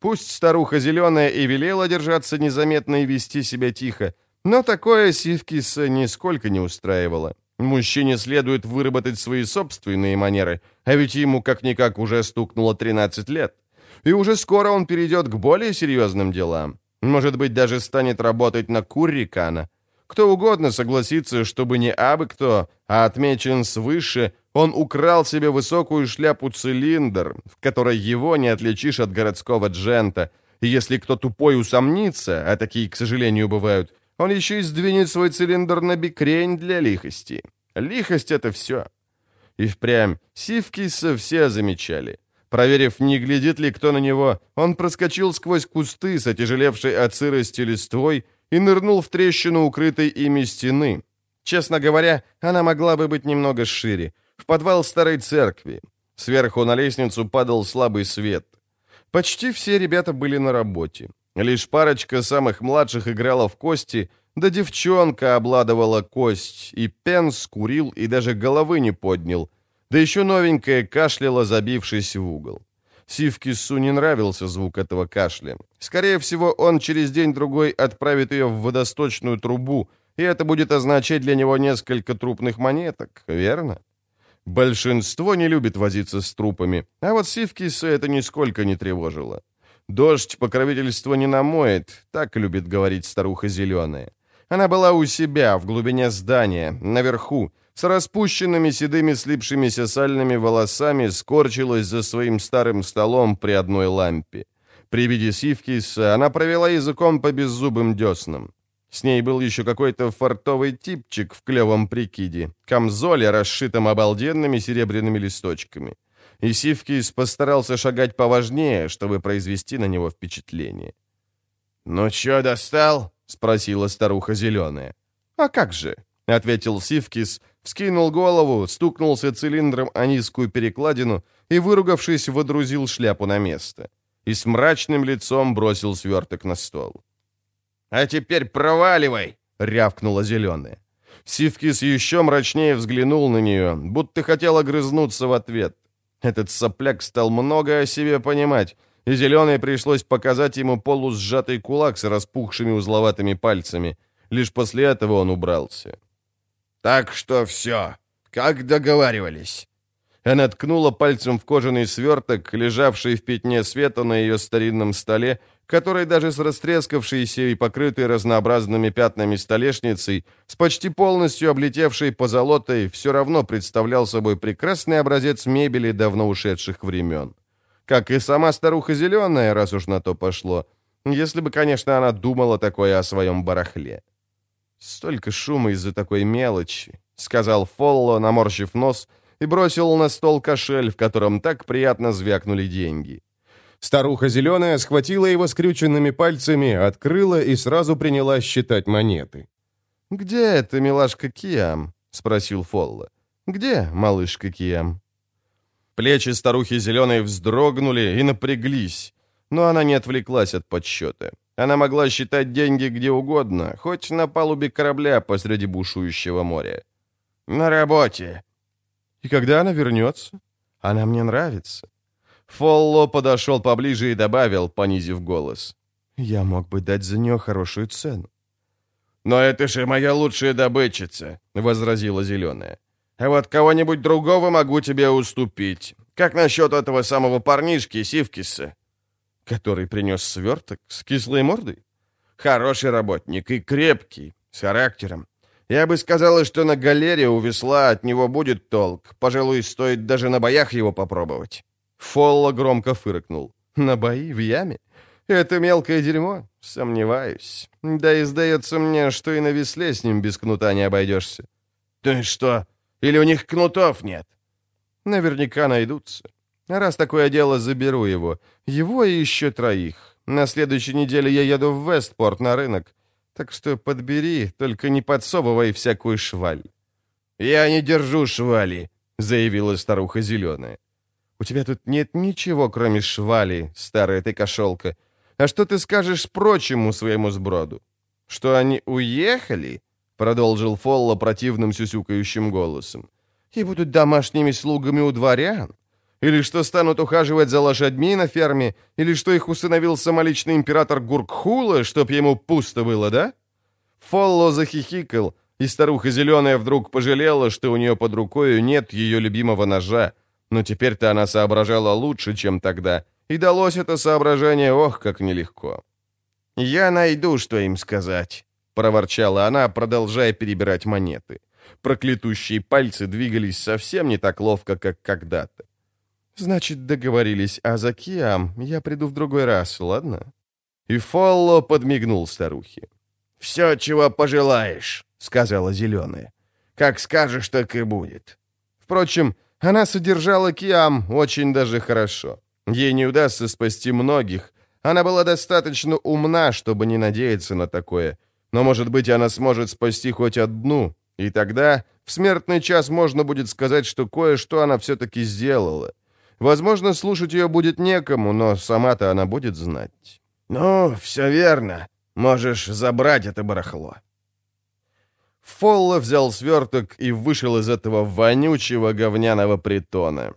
Пусть старуха зеленая и велела держаться незаметно и вести себя тихо, но такое Сивкиса нисколько не устраивало. Мужчине следует выработать свои собственные манеры, а ведь ему как-никак уже стукнуло 13 лет. И уже скоро он перейдет к более серьезным делам. Может быть, даже станет работать на Куррикана. Кто угодно согласится, чтобы не абы кто, а отмечен свыше, он украл себе высокую шляпу-цилиндр, в которой его не отличишь от городского джента. И если кто тупой усомнится, а такие, к сожалению, бывают, он еще и сдвинет свой цилиндр на бикрень для лихости. Лихость — это все. И впрямь Сивкиса все замечали. Проверив, не глядит ли кто на него, он проскочил сквозь кусты с отяжелевшей от сырости листвой и нырнул в трещину, укрытой ими стены. Честно говоря, она могла бы быть немного шире. В подвал старой церкви. Сверху на лестницу падал слабый свет. Почти все ребята были на работе. Лишь парочка самых младших играла в кости, да девчонка обладывала кость, и Пенс курил и даже головы не поднял. Да еще новенькая кашляла, забившись в угол. Сивкису не нравился звук этого кашля. Скорее всего, он через день-другой отправит ее в водосточную трубу, и это будет означать для него несколько трупных монеток, верно? Большинство не любит возиться с трупами, а вот Сивкиса это нисколько не тревожило. «Дождь покровительство не намоет», так любит говорить старуха зеленая. Она была у себя, в глубине здания, наверху, с распущенными седыми слипшимися сальными волосами скорчилась за своим старым столом при одной лампе. При виде Сивкиса она провела языком по беззубым деснам. С ней был еще какой-то фартовый типчик в клевом прикиде, камзоле, расшитом обалденными серебряными листочками. И Сивкис постарался шагать поважнее, чтобы произвести на него впечатление. «Ну чё, достал?» — спросила старуха зеленая. «А как же?» — ответил Сивкис, вскинул голову, стукнулся цилиндром о низкую перекладину и, выругавшись, водрузил шляпу на место. И с мрачным лицом бросил сверток на стол. «А теперь проваливай!» — рявкнула зеленая. Сивкис еще мрачнее взглянул на нее, будто хотел огрызнуться в ответ. Этот сопляк стал много о себе понимать, и Зеленой пришлось показать ему полусжатый кулак с распухшими узловатыми пальцами. Лишь после этого он убрался. «Так что все, как договаривались». Она ткнула пальцем в кожаный сверток, лежавший в пятне света на ее старинном столе, который даже с растрескавшейся и покрытой разнообразными пятнами столешницей, с почти полностью облетевшей позолотой, все равно представлял собой прекрасный образец мебели давно ушедших времен. Как и сама старуха Зеленая, раз уж на то пошло, если бы, конечно, она думала такое о своем барахле. «Столько шума из-за такой мелочи», — сказал Фолло, наморщив нос, и бросил на стол кошель, в котором так приятно звякнули деньги. Старуха зеленая схватила его скрюченными пальцами, открыла и сразу принялась считать монеты. «Где это, милашка Киам?» — спросил Фолла. «Где, малышка Киам?» Плечи старухи зеленой вздрогнули и напряглись, но она не отвлеклась от подсчета. Она могла считать деньги где угодно, хоть на палубе корабля посреди бушующего моря. «На работе». «И когда она вернется? Она мне нравится. Фолло подошел поближе и добавил, понизив голос. «Я мог бы дать за нее хорошую цену». «Но это же моя лучшая добытчица», — возразила Зеленая. «А вот кого-нибудь другого могу тебе уступить. Как насчет этого самого парнишки Сивкиса?» «Который принес сверток с кислой мордой?» «Хороший работник и крепкий, с характером. Я бы сказала, что на галере у весла от него будет толк. Пожалуй, стоит даже на боях его попробовать». Фолло громко фыркнул. «На бои в яме? Это мелкое дерьмо? Сомневаюсь. Да и сдается мне, что и на весле с ним без кнута не обойдешься». «Ты что, или у них кнутов нет?» «Наверняка найдутся. Раз такое дело, заберу его. Его и еще троих. На следующей неделе я еду в Вестпорт на рынок. Так что подбери, только не подсовывай всякую шваль». «Я не держу швали», — заявила старуха зеленая. У тебя тут нет ничего, кроме швали, старая ты кошелка. А что ты скажешь прочему своему сброду? Что они уехали?» Продолжил Фолло противным сюсюкающим голосом. «И будут домашними слугами у дворян? Или что станут ухаживать за лошадьми на ферме? Или что их усыновил самоличный император Гуркхула, чтоб ему пусто было, да?» Фолло захихикал, и старуха зеленая вдруг пожалела, что у нее под рукой нет ее любимого ножа, но теперь-то она соображала лучше, чем тогда, и далось это соображение, ох, как нелегко. «Я найду, что им сказать», — проворчала она, продолжая перебирать монеты. Проклятущие пальцы двигались совсем не так ловко, как когда-то. «Значит, договорились, а за Киам я приду в другой раз, ладно?» И Фолло подмигнул старухе. «Все, чего пожелаешь», — сказала Зеленая. «Как скажешь, так и будет». Впрочем, она содержала Киам очень даже хорошо. Ей не удастся спасти многих. Она была достаточно умна, чтобы не надеяться на такое. Но, может быть, она сможет спасти хоть одну. И тогда в смертный час можно будет сказать, что кое-что она все-таки сделала. Возможно, слушать ее будет некому, но сама-то она будет знать. «Ну, все верно. Можешь забрать это барахло». Фолло взял сверток и вышел из этого вонючего говняного притона.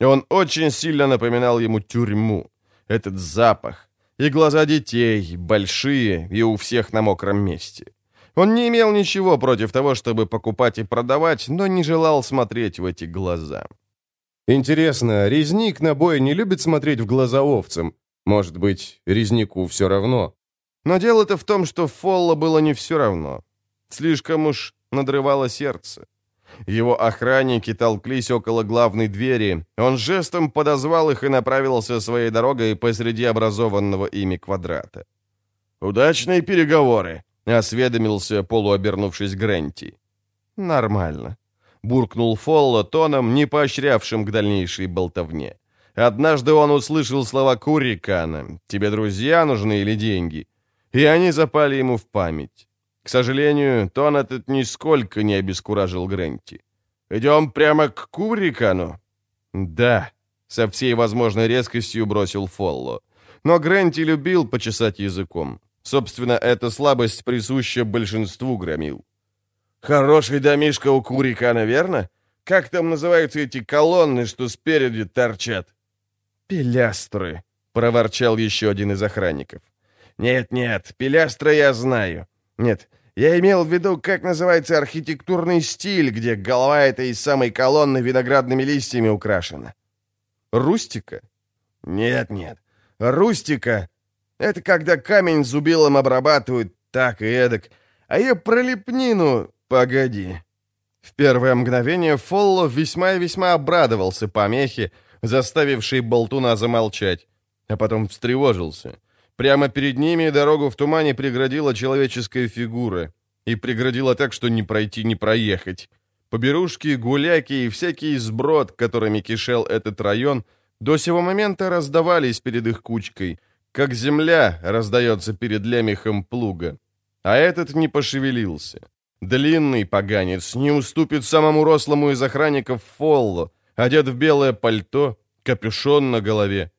Он очень сильно напоминал ему тюрьму. Этот запах. И глаза детей, большие и у всех на мокром месте. Он не имел ничего против того, чтобы покупать и продавать, но не желал смотреть в эти глаза. Интересно, резник на бой не любит смотреть в глаза овцам? Может быть, резнику все равно? Но дело-то в том, что Фолло было не все равно. Слишком уж надрывало сердце. Его охранники толклись около главной двери. Он жестом подозвал их и направился своей дорогой посреди образованного ими квадрата. «Удачные переговоры», — осведомился, полуобернувшись Гренти. «Нормально», — буркнул Фолло тоном, не поощрявшим к дальнейшей болтовне. Однажды он услышал слова Курикана «Тебе друзья нужны или деньги?» И они запали ему в память. К сожалению, тон этот нисколько не обескуражил Гренти. «Идем прямо к Курикану?» «Да», — со всей возможной резкостью бросил Фолло. Но Гренти любил почесать языком. Собственно, эта слабость присуща большинству громил. «Хороший домишка у Курикана, верно? Как там называются эти колонны, что спереди торчат?» «Пилястры», — проворчал еще один из охранников. «Нет-нет, пилястры я знаю. Нет, я имел в виду, как называется архитектурный стиль, где голова этой самой колонны виноградными листьями украшена». «Рустика?» «Нет-нет, рустика — это когда камень зубилом обрабатывают так и эдак, а ее пролепнину... Погоди». В первое мгновение Фолло весьма и весьма обрадовался помехе, заставившей болтуна замолчать, а потом встревожился. Прямо перед ними дорогу в тумане преградила человеческая фигура. И преградила так, что не пройти, не проехать. Поберушки, гуляки и всякий сброд, которыми кишел этот район, до сего момента раздавались перед их кучкой, как земля раздается перед лемехом плуга. А этот не пошевелился. Длинный поганец не уступит самому рослому из охранников Фолло, одет в белое пальто, капюшон на голове.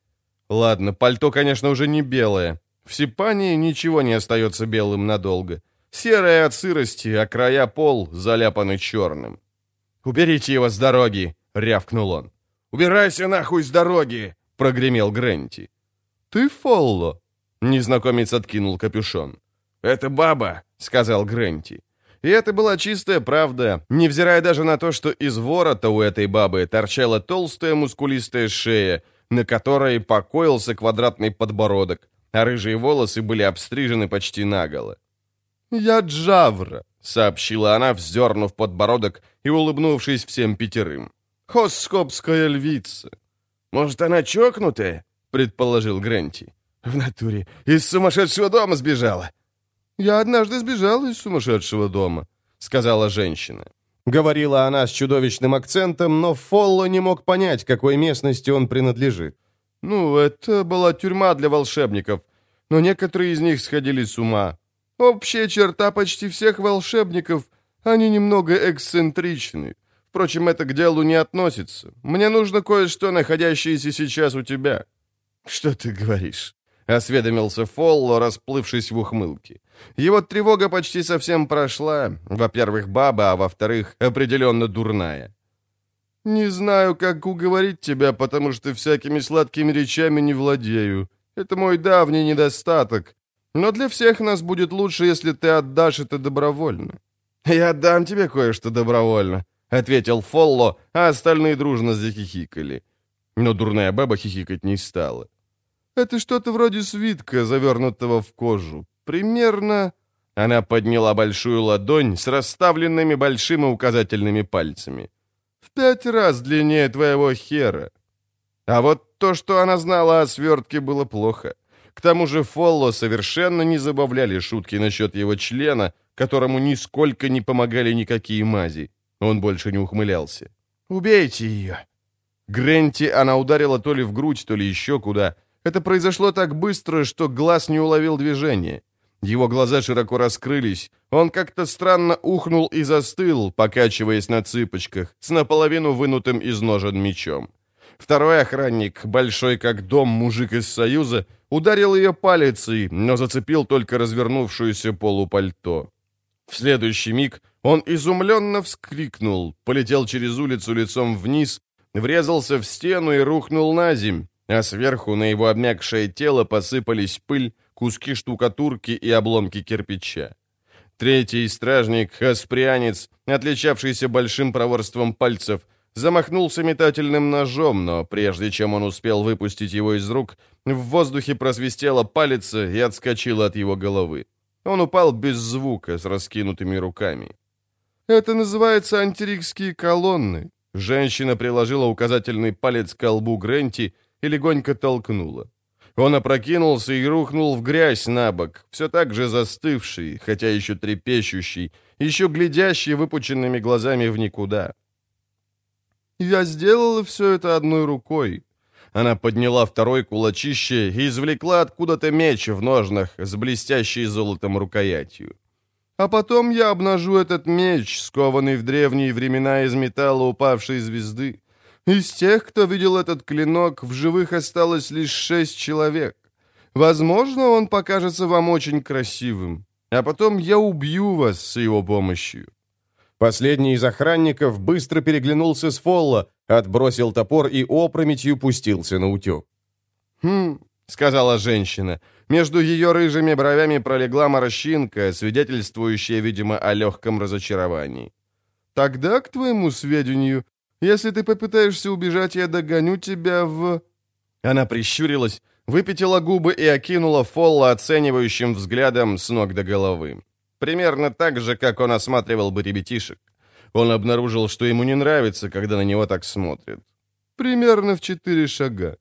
Ладно, пальто, конечно, уже не белое. В Сипании ничего не остается белым надолго. Серое от сырости, а края пол заляпаны черным. «Уберите его с дороги!» — рявкнул он. «Убирайся нахуй с дороги!» — прогремел Гренти. «Ты Фолло?» — незнакомец откинул капюшон. «Это баба», — сказал Гренти. И это была чистая правда, невзирая даже на то, что из ворота у этой бабы торчала толстая мускулистая шея, на которой покоился квадратный подбородок, а рыжие волосы были обстрижены почти наголо. «Я Джавра», — сообщила она, вздернув подбородок и улыбнувшись всем пятерым. «Хоскопская львица». «Может, она чокнутая?» — предположил Гренти. «В натуре. Из сумасшедшего дома сбежала». «Я однажды сбежала из сумасшедшего дома», — сказала женщина. Говорила она с чудовищным акцентом, но Фолло не мог понять, какой местности он принадлежит. «Ну, это была тюрьма для волшебников, но некоторые из них сходили с ума. Общая черта почти всех волшебников — они немного эксцентричны. Впрочем, это к делу не относится. Мне нужно кое-что, находящееся сейчас у тебя». «Что ты говоришь?» — осведомился Фолло, расплывшись в ухмылке. Его тревога почти совсем прошла. Во-первых, баба, а во-вторых, определенно дурная. «Не знаю, как уговорить тебя, потому что всякими сладкими речами не владею. Это мой давний недостаток. Но для всех нас будет лучше, если ты отдашь это добровольно». «Я отдам тебе кое-что добровольно», — ответил Фолло, а остальные дружно захихикали. Но дурная баба хихикать не стала. «Это что-то вроде свитка, завернутого в кожу примерно...» Она подняла большую ладонь с расставленными большим и указательными пальцами. «В пять раз длиннее твоего хера». А вот то, что она знала о свертке, было плохо. К тому же Фолло совершенно не забавляли шутки насчет его члена, которому нисколько не помогали никакие мази. Он больше не ухмылялся. «Убейте ее!» Гренти она ударила то ли в грудь, то ли еще куда. Это произошло так быстро, что глаз не уловил движения. Его глаза широко раскрылись. Он как-то странно ухнул и застыл, покачиваясь на цыпочках, с наполовину вынутым из ножен мечом. Второй охранник, большой как дом мужик из Союза, ударил ее палицей, но зацепил только развернувшуюся полупальто. В следующий миг он изумленно вскрикнул, полетел через улицу лицом вниз, врезался в стену и рухнул на земь, а сверху на его обмякшее тело посыпались пыль, куски штукатурки и обломки кирпича. Третий стражник, асприанец, отличавшийся большим проворством пальцев, замахнулся метательным ножом, но прежде чем он успел выпустить его из рук, в воздухе просвистела палица и отскочила от его головы. Он упал без звука, с раскинутыми руками. «Это называется антирикские колонны». Женщина приложила указательный палец к колбу Гренти и легонько толкнула. Он опрокинулся и рухнул в грязь на бок, все так же застывший, хотя еще трепещущий, еще глядящий выпученными глазами в никуда. «Я сделала все это одной рукой». Она подняла второй кулачище и извлекла откуда-то меч в ножнах с блестящей золотом рукоятью. А потом я обнажу этот меч, скованный в древние времена из металла упавшей звезды. Из тех, кто видел этот клинок, в живых осталось лишь шесть человек. Возможно, он покажется вам очень красивым. А потом я убью вас с его помощью». Последний из охранников быстро переглянулся с Фолла, отбросил топор и опрометью пустился на утек. «Хм», — сказала женщина. Между ее рыжими бровями пролегла морщинка, свидетельствующая, видимо, о легком разочаровании. «Тогда, к твоему сведению, если ты попытаешься убежать, я догоню тебя в...» Она прищурилась, выпятила губы и окинула Фолла оценивающим взглядом с ног до головы. Примерно так же, как он осматривал бы ребятишек. Он обнаружил, что ему не нравится, когда на него так смотрят. Примерно в четыре шага.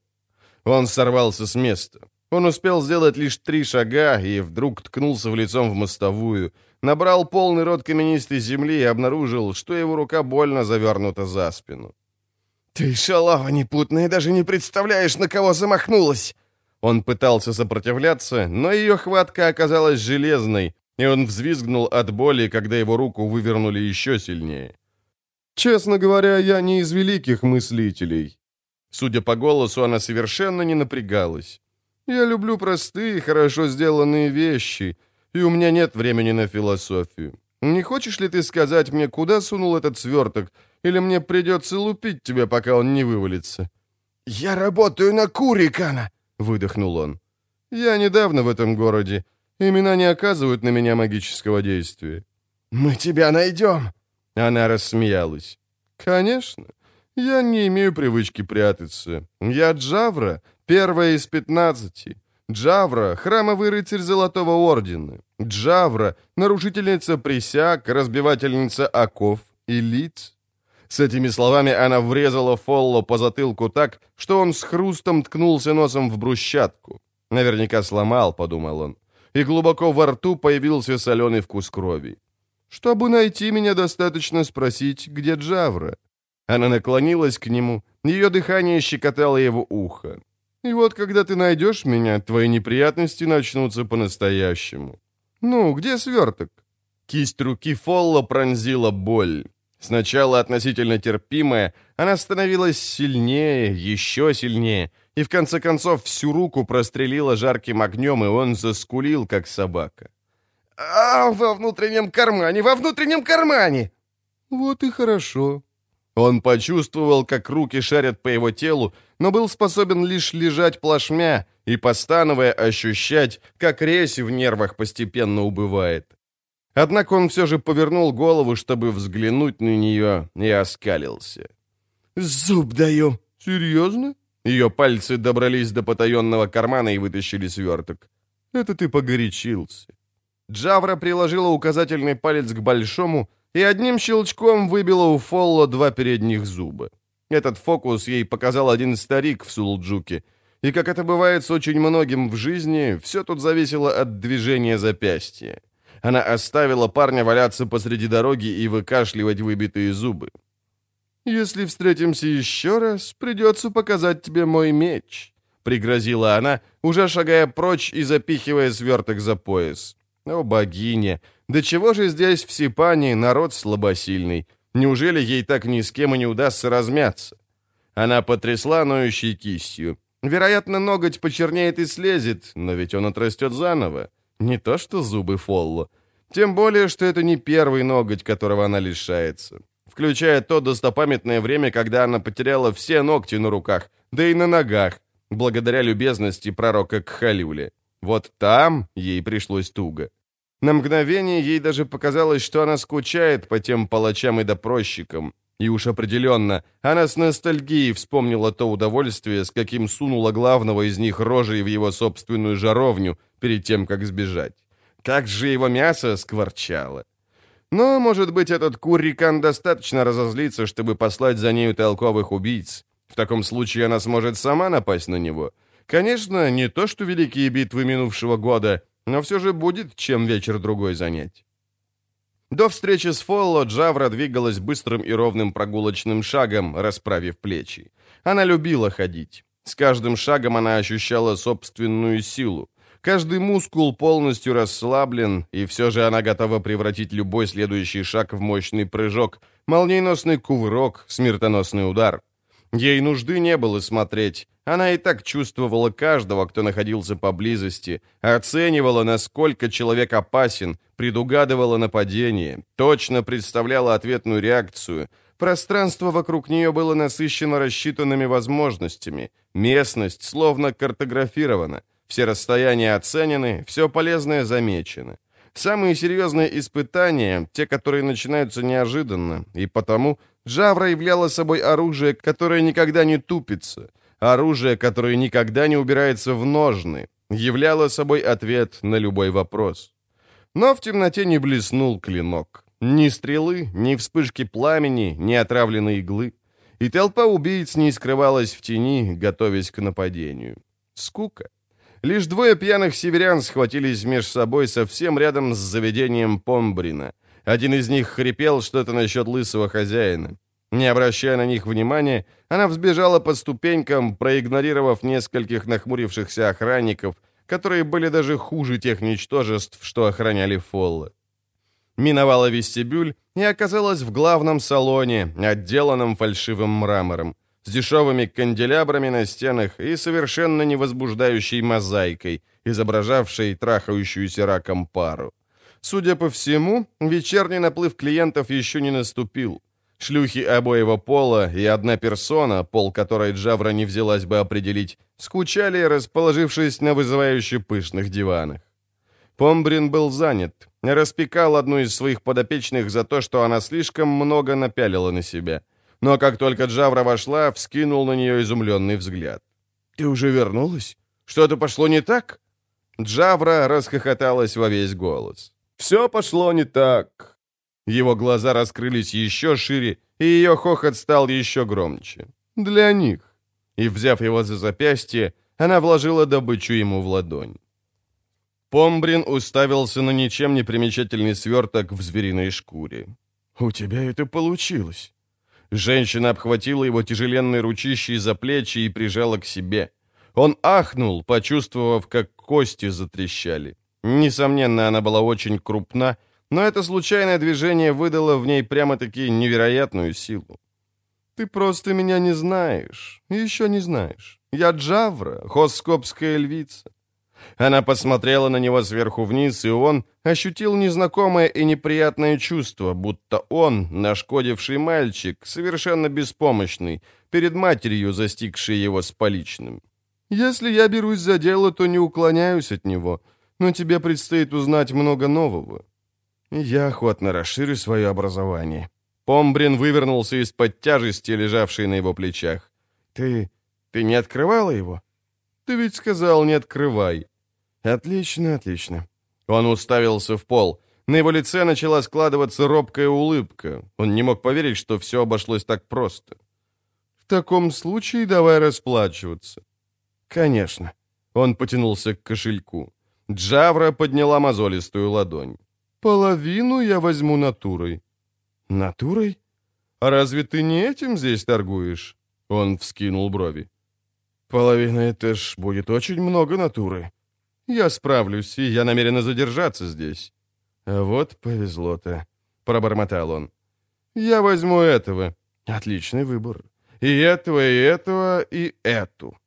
Он сорвался с места. Он успел сделать лишь три шага и вдруг ткнулся в лицом в мостовую, набрал полный рот каменистой земли и обнаружил, что его рука больно завернута за спину. «Ты шалава непутная, даже не представляешь, на кого замахнулась!» Он пытался сопротивляться, но ее хватка оказалась железной, и он взвизгнул от боли, когда его руку вывернули еще сильнее. «Честно говоря, я не из великих мыслителей». Судя по голосу, она совершенно не напрягалась. «Я люблю простые, хорошо сделанные вещи, и у меня нет времени на философию. Не хочешь ли ты сказать мне, куда сунул этот сверток, или мне придется лупить тебя, пока он не вывалится?» «Я работаю на Курикана!» — выдохнул он. «Я недавно в этом городе. Имена не оказывают на меня магического действия». «Мы тебя найдем!» Она рассмеялась. «Конечно. Я не имею привычки прятаться. Я Джавра, первая из пятнадцати. Джавра — храмовый рыцарь Золотого Ордена. Джавра — нарушительница присяг, разбивательница оков и лиц. С этими словами она врезала Фолло по затылку так, что он с хрустом ткнулся носом в брусчатку. Наверняка сломал, подумал он. И глубоко во рту появился соленый вкус крови. Чтобы найти меня, достаточно спросить, где Джавра. Она наклонилась к нему, ее дыхание щекотало его ухо. И вот когда ты найдешь меня, твои неприятности начнутся по-настоящему. Ну, где сверток?» Кисть руки Фолла пронзила боль. Сначала относительно терпимая, она становилась сильнее, еще сильнее, и в конце концов всю руку прострелила жарким огнем, и он заскулил, как собака. «А, во внутреннем кармане, во внутреннем кармане!» «Вот и хорошо», он почувствовал, как руки шарят по его телу, но был способен лишь лежать плашмя и, постановая, ощущать, как резь в нервах постепенно убывает. Однако он все же повернул голову, чтобы взглянуть на нее, и оскалился. «Зуб даю!» «Серьезно?» Ее пальцы добрались до потаенного кармана и вытащили сверток. «Это ты погорячился». Джавра приложила указательный палец к большому, и одним щелчком выбила у Фолло два передних зуба. Этот фокус ей показал один старик в Сулджуке, и, как это бывает с очень многим в жизни, все тут зависело от движения запястья. Она оставила парня валяться посреди дороги и выкашливать выбитые зубы. «Если встретимся еще раз, придется показать тебе мой меч», — пригрозила она, уже шагая прочь и запихивая сверток за пояс. «О, богиня! Да чего же здесь в Сипане народ слабосильный? Неужели ей так ни с кем и не удастся размяться? Она потрясла ноющей кистью. Вероятно, ноготь почернеет и слезет, но ведь он отрастет заново. Не то что зубы Фолло. Тем более, что это не первый ноготь, которого она лишается. Включая то достопамятное время, когда она потеряла все ногти на руках, да и на ногах, благодаря любезности пророка Кхалюля. Вот там ей пришлось туго. На мгновение ей даже показалось, что она скучает по тем палачам и допросчикам. И уж определенно, она с ностальгией вспомнила то удовольствие, с каким сунула главного из них рожей в его собственную жаровню перед тем, как сбежать. Как же его мясо скворчало. Но, может быть, этот Куррикан достаточно разозлится, чтобы послать за нею толковых убийц. В таком случае она сможет сама напасть на него. Конечно, не то что великие битвы минувшего года, но все же будет чем вечер-другой занять. До встречи с Фолло Джавра двигалась быстрым и ровным прогулочным шагом, расправив плечи. Она любила ходить. С каждым шагом она ощущала собственную силу. Каждый мускул полностью расслаблен, и все же она готова превратить любой следующий шаг в мощный прыжок, молниеносный кувырок, смертоносный удар. Ей нужды не было смотреть. Она и так чувствовала каждого, кто находился поблизости, оценивала, насколько человек опасен, предугадывала нападение, точно представляла ответную реакцию. Пространство вокруг нее было насыщено рассчитанными возможностями. Местность словно картографирована. Все расстояния оценены, все полезное замечено. Самые серьезные испытания, те, которые начинаются неожиданно, и потому Джавра являла собой оружие, которое никогда не тупится, оружие, которое никогда не убирается в ножны, являло собой ответ на любой вопрос. Но в темноте не блеснул клинок. Ни стрелы, ни вспышки пламени, ни отравленной иглы. И толпа убийц не скрывалась в тени, готовясь к нападению. Скука. Лишь двое пьяных северян схватились меж собой совсем рядом с заведением Помбрина. Один из них хрипел что-то насчет лысого хозяина. Не обращая на них внимания, она взбежала по ступенькам, проигнорировав нескольких нахмурившихся охранников, которые были даже хуже тех ничтожеств, что охраняли Фолла. Миновала вестибюль и оказалась в главном салоне, отделанном фальшивым мрамором с дешевыми канделябрами на стенах и совершенно невозбуждающей мозаикой, изображавшей трахающуюся раком пару. Судя по всему, вечерний наплыв клиентов еще не наступил. Шлюхи обоего пола и одна персона, пол которой Джавра не взялась бы определить, скучали, расположившись на вызывающе пышных диванах. Помбрин был занят, распекал одну из своих подопечных за то, что она слишком много напялила на себя – но как только Джавра вошла, вскинул на нее изумленный взгляд. «Ты уже вернулась? Что-то пошло не так?» Джавра расхохоталась во весь голос. «Все пошло не так». Его глаза раскрылись еще шире, и ее хохот стал еще громче. «Для них». И, взяв его за запястье, она вложила добычу ему в ладонь. Помбрин уставился на ничем не примечательный сверток в звериной шкуре. «У тебя это получилось». Женщина обхватила его тяжеленной ручищей за плечи и прижала к себе. Он ахнул, почувствовав, как кости затрещали. Несомненно, она была очень крупна, но это случайное движение выдало в ней прямо-таки невероятную силу. «Ты просто меня не знаешь. Еще не знаешь. Я Джавра, хоскопская львица. Она посмотрела на него сверху вниз, и он ощутил незнакомое и неприятное чувство, будто он, нашкодивший мальчик, совершенно беспомощный, перед матерью, застигшей его с поличным. «Если я берусь за дело, то не уклоняюсь от него, но тебе предстоит узнать много нового. Я охотно расширю свое образование». Помбрин вывернулся из-под тяжести, лежавшей на его плечах. «Ты... ты не открывала его?» «Ты ведь сказал, не открывай». «Отлично, отлично». Он уставился в пол. На его лице начала складываться робкая улыбка. Он не мог поверить, что все обошлось так просто. «В таком случае давай расплачиваться». «Конечно». Он потянулся к кошельку. Джавра подняла мозолистую ладонь. «Половину я возьму натурой». «Натурой? А разве ты не этим здесь торгуешь?» Он вскинул брови. «Половина — это ж будет очень много натуры». Я справлюсь, и я намерена задержаться здесь». А «Вот повезло-то», — пробормотал он. «Я возьму этого. Отличный выбор. И этого, и этого, и эту».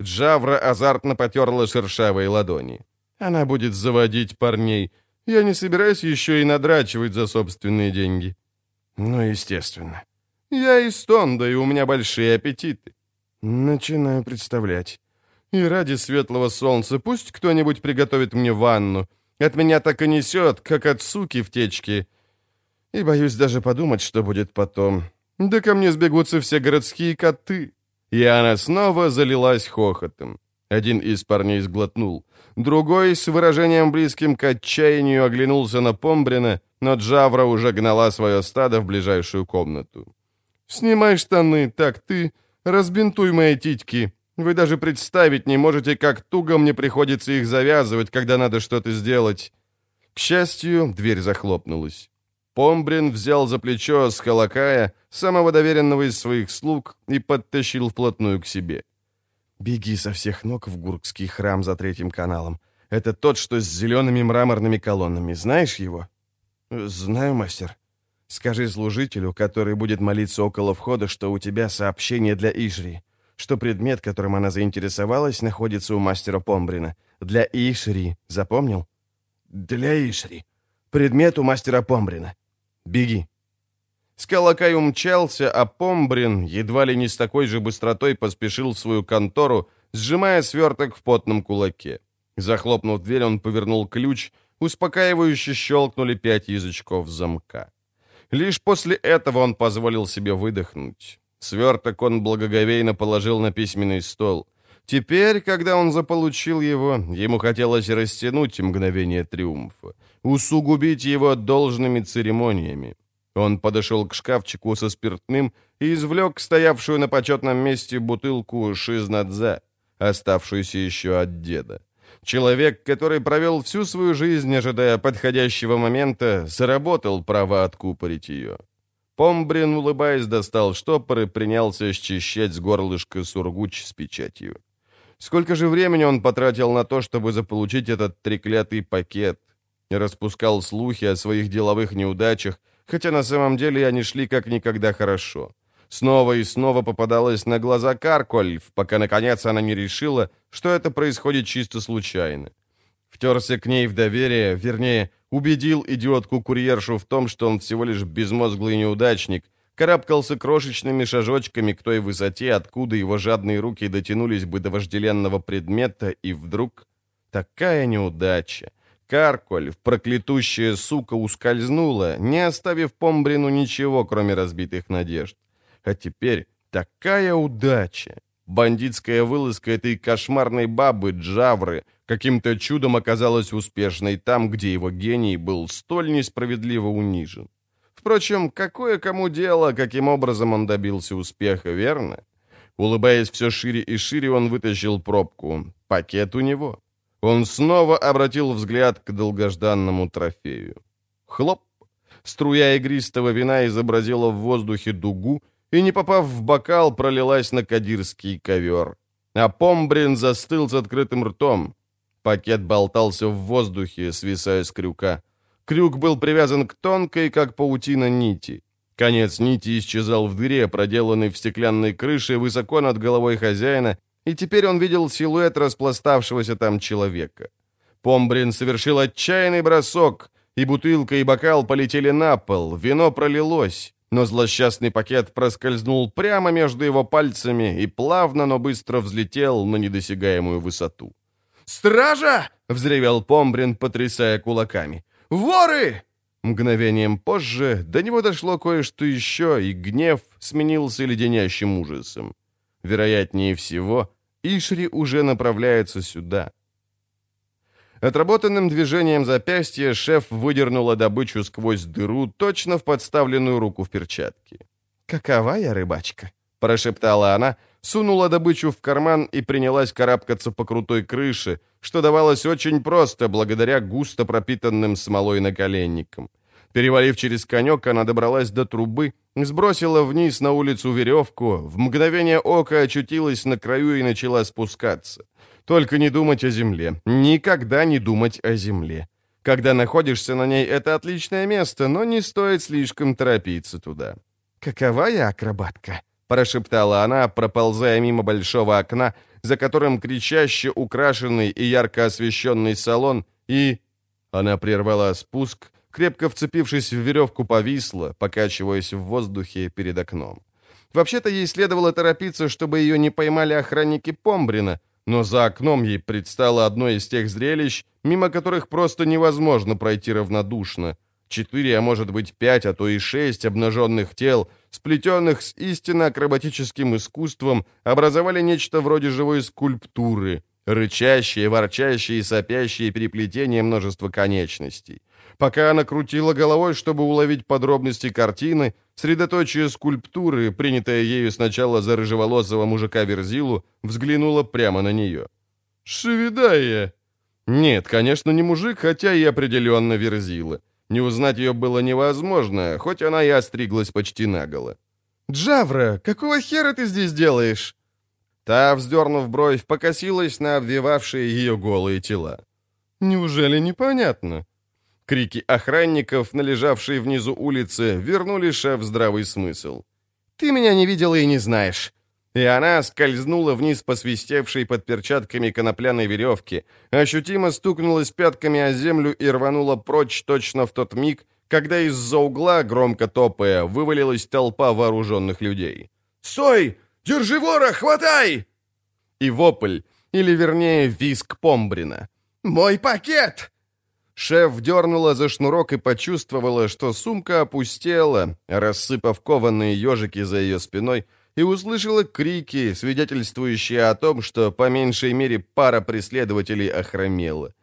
Джавра азартно потерла шершавые ладони. «Она будет заводить парней. Я не собираюсь еще и надрачивать за собственные деньги». «Ну, естественно. Я из Тонда, и у меня большие аппетиты». «Начинаю представлять». И ради светлого солнца пусть кто-нибудь приготовит мне ванну. От меня так и несет, как от суки в течке. И боюсь даже подумать, что будет потом. Да ко мне сбегутся все городские коты». И она снова залилась хохотом. Один из парней сглотнул. Другой, с выражением близким к отчаянию, оглянулся на Помбрина, но Джавра уже гнала свое стадо в ближайшую комнату. «Снимай штаны, так ты, разбинтуй мои титьки, вы даже представить не можете, как туго мне приходится их завязывать, когда надо что-то сделать. К счастью, дверь захлопнулась. Помбрин взял за плечо Скалакая, самого доверенного из своих слуг, и подтащил вплотную к себе. «Беги со всех ног в Гуркский храм за третьим каналом. Это тот, что с зелеными мраморными колоннами. Знаешь его?» «Знаю, мастер». «Скажи служителю, который будет молиться около входа, что у тебя сообщение для Ишри, что предмет, которым она заинтересовалась, находится у мастера Помбрина. Для Ишри. Запомнил?» «Для Ишри. Предмет у мастера Помбрина. Беги». Скалакай умчался, а Помбрин едва ли не с такой же быстротой поспешил в свою контору, сжимая сверток в потном кулаке. Захлопнув дверь, он повернул ключ, успокаивающе щелкнули пять язычков замка. Лишь после этого он позволил себе выдохнуть. Сверток он благоговейно положил на письменный стол. Теперь, когда он заполучил его, ему хотелось растянуть мгновение триумфа, усугубить его должными церемониями. Он подошел к шкафчику со спиртным и извлек стоявшую на почетном месте бутылку шизнадза, оставшуюся еще от деда. Человек, который провел всю свою жизнь, ожидая подходящего момента, заработал право откупорить ее. Помбрин, улыбаясь, достал штопор и принялся счищать с горлышка сургуч с печатью. Сколько же времени он потратил на то, чтобы заполучить этот треклятый пакет? Распускал слухи о своих деловых неудачах, хотя на самом деле они шли как никогда хорошо. Снова и снова попадалась на глаза Каркольф, пока, наконец, она не решила, что это происходит чисто случайно. Втерся к ней в доверие, вернее, убедил идиотку-курьершу в том, что он всего лишь безмозглый неудачник, карабкался крошечными шажочками к той высоте, откуда его жадные руки дотянулись бы до вожделенного предмета, и вдруг такая неудача. Карколь, проклятущая сука, ускользнула, не оставив Помбрину ничего, кроме разбитых надежд. А теперь такая удача! Бандитская вылазка этой кошмарной бабы Джавры каким-то чудом оказалась успешной там, где его гений был столь несправедливо унижен. Впрочем, какое кому дело, каким образом он добился успеха, верно? Улыбаясь все шире и шире, он вытащил пробку. Пакет у него. Он снова обратил взгляд к долгожданному трофею. Хлоп! Струя игристого вина изобразила в воздухе дугу и, не попав в бокал, пролилась на кадирский ковер. А Помбрин застыл с открытым ртом. Пакет болтался в воздухе, свисая с крюка. Крюк был привязан к тонкой, как паутина, нити. Конец нити исчезал в дыре, проделанной в стеклянной крыше высоко над головой хозяина, и теперь он видел силуэт распластавшегося там человека. Помбрин совершил отчаянный бросок, и бутылка и бокал полетели на пол, вино пролилось, но злосчастный пакет проскользнул прямо между его пальцами и плавно, но быстро взлетел на недосягаемую высоту. «Стража!» — взревел Помбрин, потрясая кулаками. «Воры!» Мгновением позже до него дошло кое-что еще, и гнев сменился леденящим ужасом. Вероятнее всего, Ишри уже направляется сюда. Отработанным движением запястья шеф выдернула добычу сквозь дыру, точно в подставленную руку в перчатке. «Какова я рыбачка?» — прошептала она, сунула добычу в карман и принялась карабкаться по крутой крыше, что давалось очень просто, благодаря густо пропитанным смолой наколенникам. Перевалив через конек, она добралась до трубы, сбросила вниз на улицу веревку, в мгновение ока очутилась на краю и начала спускаться. Только не думать о земле. Никогда не думать о земле. Когда находишься на ней, это отличное место, но не стоит слишком торопиться туда. «Какова я акробатка?» — прошептала она, проползая мимо большого окна, за которым кричаще украшенный и ярко освещенный салон, и... Она прервала спуск, крепко вцепившись в веревку, повисла, покачиваясь в воздухе перед окном. Вообще-то ей следовало торопиться, чтобы ее не поймали охранники Помбрина, но за окном ей предстало одно из тех зрелищ, мимо которых просто невозможно пройти равнодушно. Четыре, а может быть пять, а то и шесть обнаженных тел, сплетенных с истинно акробатическим искусством, образовали нечто вроде живой скульптуры, рычащие, ворчащие и сопящие переплетения множества конечностей. Пока она крутила головой, чтобы уловить подробности картины, средоточие скульптуры, принятое ею сначала за рыжеволосого мужика Верзилу, взглянула прямо на нее. «Шевидая!» Нет, конечно, не мужик, хотя и определенно Верзила. Не узнать ее было невозможно, хоть она и остриглась почти наголо. «Джавра, какого хера ты здесь делаешь?» Та, вздернув бровь, покосилась на обвивавшие ее голые тела. Неужели непонятно? Крики охранников, належавшие внизу улицы, вернули шеф здравый смысл. «Ты меня не видела и не знаешь». И она скользнула вниз по свистевшей под перчатками конопляной веревке, ощутимо стукнулась пятками о землю и рванула прочь точно в тот миг, когда из-за угла, громко топая, вывалилась толпа вооруженных людей. «Стой! Держи вора! Хватай!» И вопль, или вернее виск Помбрина. «Мой пакет!» Шеф дернула за шнурок и почувствовала, что сумка опустела, рассыпав кованые ежики за ее спиной, и услышала крики, свидетельствующие о том, что по меньшей мере пара преследователей охромела.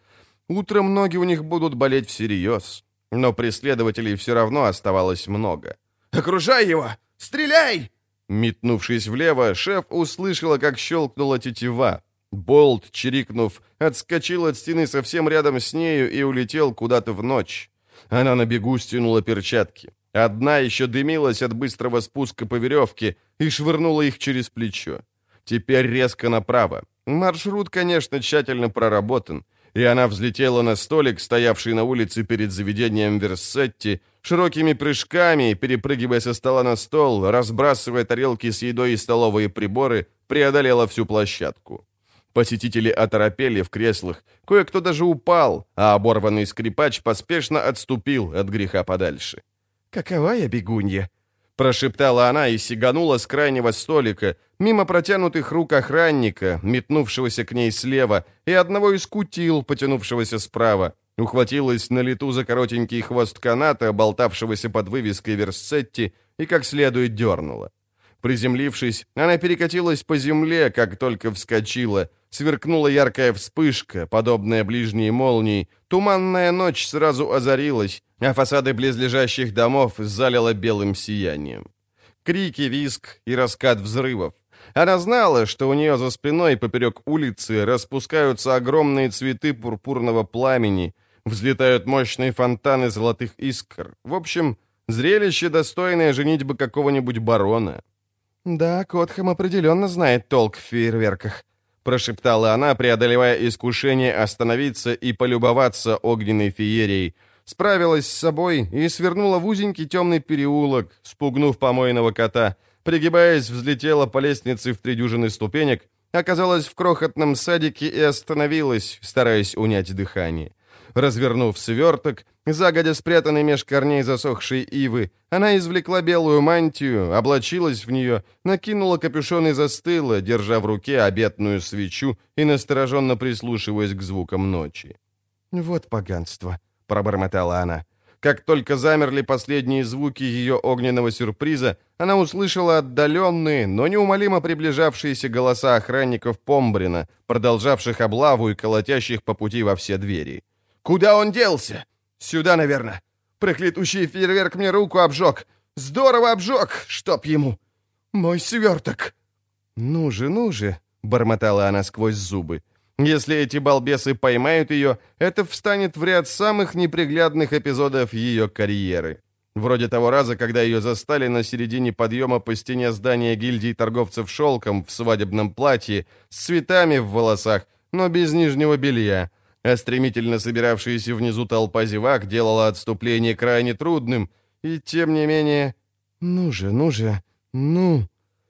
Утром ноги у них будут болеть всерьез, но преследователей все равно оставалось много. «Окружай его! Стреляй!» Метнувшись влево, шеф услышала, как щелкнула тетива. Болт, чирикнув, отскочил от стены совсем рядом с нею и улетел куда-то в ночь. Она на бегу стянула перчатки. Одна еще дымилась от быстрого спуска по веревке и швырнула их через плечо. Теперь резко направо. Маршрут, конечно, тщательно проработан, и она взлетела на столик, стоявший на улице перед заведением Версетти, широкими прыжками, перепрыгивая со стола на стол, разбрасывая тарелки с едой и столовые приборы, преодолела всю площадку. Посетители оторопели в креслах, кое-кто даже упал, а оборванный скрипач поспешно отступил от греха подальше. «Какова я бегунья?» Прошептала она и сиганула с крайнего столика, мимо протянутых рук охранника, метнувшегося к ней слева, и одного из кутил, потянувшегося справа. Ухватилась на лету за коротенький хвост каната, болтавшегося под вывеской Версетти, и как следует дернула. Приземлившись, она перекатилась по земле, как только вскочила. Сверкнула яркая вспышка, подобная ближней молнии. Туманная ночь сразу озарилась, а фасады близлежащих домов залила белым сиянием. Крики, виск и раскат взрывов. Она знала, что у нее за спиной поперек улицы распускаются огромные цветы пурпурного пламени, взлетают мощные фонтаны золотых искр. В общем, зрелище, достойное женитьбы какого-нибудь барона. «Да, Котхэм определенно знает толк в фейерверках», прошептала она, преодолевая искушение остановиться и полюбоваться огненной феерией. Справилась с собой и свернула в узенький темный переулок, спугнув помойного кота. Пригибаясь, взлетела по лестнице в три дюжины ступенек, оказалась в крохотном садике и остановилась, стараясь унять дыхание. Развернув сверток, загодя спрятанный меж корней засохшей ивы, она извлекла белую мантию, облачилась в нее, накинула капюшон и застыла, держа в руке обетную свечу и настороженно прислушиваясь к звукам ночи. «Вот поганство», — пробормотала она. Как только замерли последние звуки ее огненного сюрприза, она услышала отдаленные, но неумолимо приближавшиеся голоса охранников Помбрина, продолжавших облаву и колотящих по пути во все двери. Куда он делся? Сюда, наверное. Проклятущий фейерверк мне руку обжег. Здорово обжег, чтоб ему. Мой сверток. Ну же, ну же, бормотала она сквозь зубы. Если эти балбесы поймают ее, это встанет в ряд самых неприглядных эпизодов ее карьеры. Вроде того раза, когда ее застали на середине подъема по стене здания гильдии торговцев шелком в свадебном платье, с цветами в волосах, но без нижнего белья, а стремительно собиравшаяся внизу толпа зевак делала отступление крайне трудным, и тем не менее... «Ну же, ну же, ну...»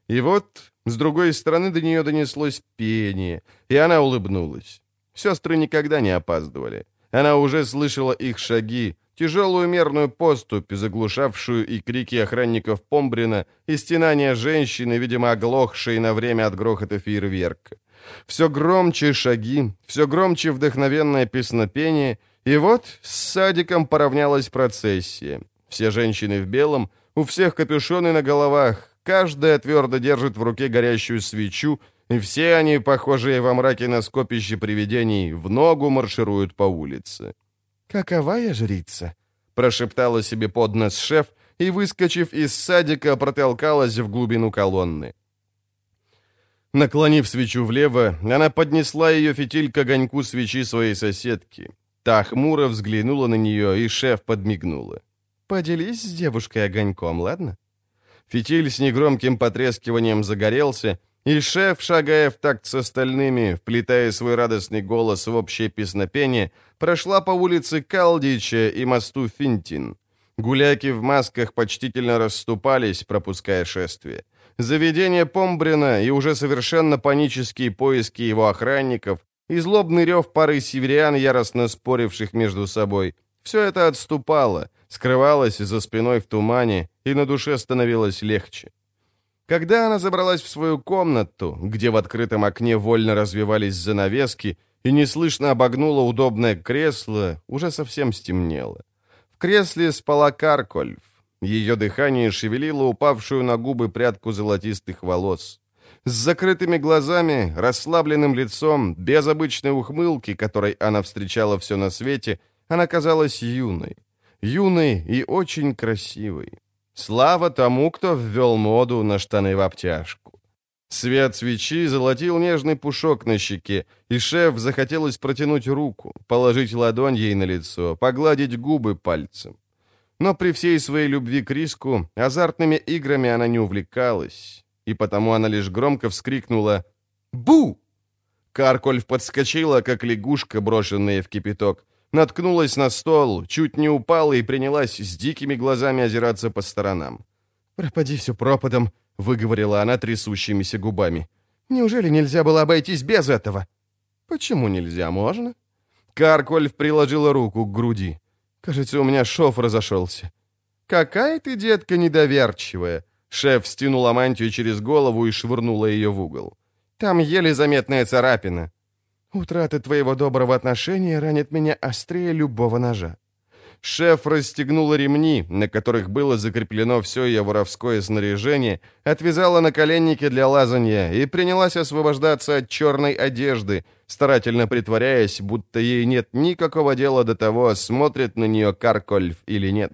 И вот с другой стороны до нее донеслось пение, и она улыбнулась. Сестры никогда не опаздывали. Она уже слышала их шаги, тяжелую мерную поступь, заглушавшую и крики охранников Помбрина, и стенания женщины, видимо, оглохшей на время от грохота фейерверка. Все громче шаги, все громче вдохновенное песнопение, и вот с садиком поравнялась процессия. Все женщины в белом, у всех капюшоны на головах, каждая твердо держит в руке горящую свечу, и все они, похожие во мраке на скопище привидений, в ногу маршируют по улице. «Какова я жрица?» — прошептала себе под нос шеф, и, выскочив из садика, протолкалась в глубину колонны. Наклонив свечу влево, она поднесла ее фитиль к огоньку свечи своей соседки. Та хмуро взглянула на нее, и шеф подмигнула. «Поделись с девушкой огоньком, ладно?» Фитиль с негромким потрескиванием загорелся, и шеф, шагая в такт с остальными, вплетая свой радостный голос в общее песнопение, прошла по улице Калдича и мосту Финтин. Гуляки в масках почтительно расступались, пропуская шествие. Заведение Помбрина и уже совершенно панические поиски его охранников, и злобный рев пары северян, яростно споривших между собой, все это отступало, скрывалось за спиной в тумане, и на душе становилось легче. Когда она забралась в свою комнату, где в открытом окне вольно развивались занавески, и неслышно обогнула удобное кресло, уже совсем стемнело. Кресле спала Каркольф. Ее дыхание шевелило упавшую на губы прядку золотистых волос. С закрытыми глазами, расслабленным лицом, без обычной ухмылки, которой она встречала все на свете, она казалась юной. Юной и очень красивой. Слава тому, кто ввел моду на штаны в обтяжку. Свет свечи золотил нежный пушок на щеке, и шеф захотелось протянуть руку, положить ладонь ей на лицо, погладить губы пальцем. Но при всей своей любви к риску азартными играми она не увлекалась, и потому она лишь громко вскрикнула «Бу!». Каркольф подскочила, как лягушка, брошенная в кипяток, наткнулась на стол, чуть не упала и принялась с дикими глазами озираться по сторонам. «Пропади все пропадом», — выговорила она трясущимися губами. «Неужели нельзя было обойтись без этого?» «Почему нельзя? Можно?» Каркольф приложила руку к груди. «Кажется, у меня шов разошелся». «Какая ты, детка, недоверчивая!» Шеф стянула мантию через голову и швырнула ее в угол. «Там еле заметная царапина. Утрата твоего доброго отношения ранит меня острее любого ножа. Шеф расстегнула ремни, на которых было закреплено все ее воровское снаряжение, отвязала наколенники для лазанья и принялась освобождаться от черной одежды, старательно притворяясь, будто ей нет никакого дела до того, смотрит на нее Каркольф или нет.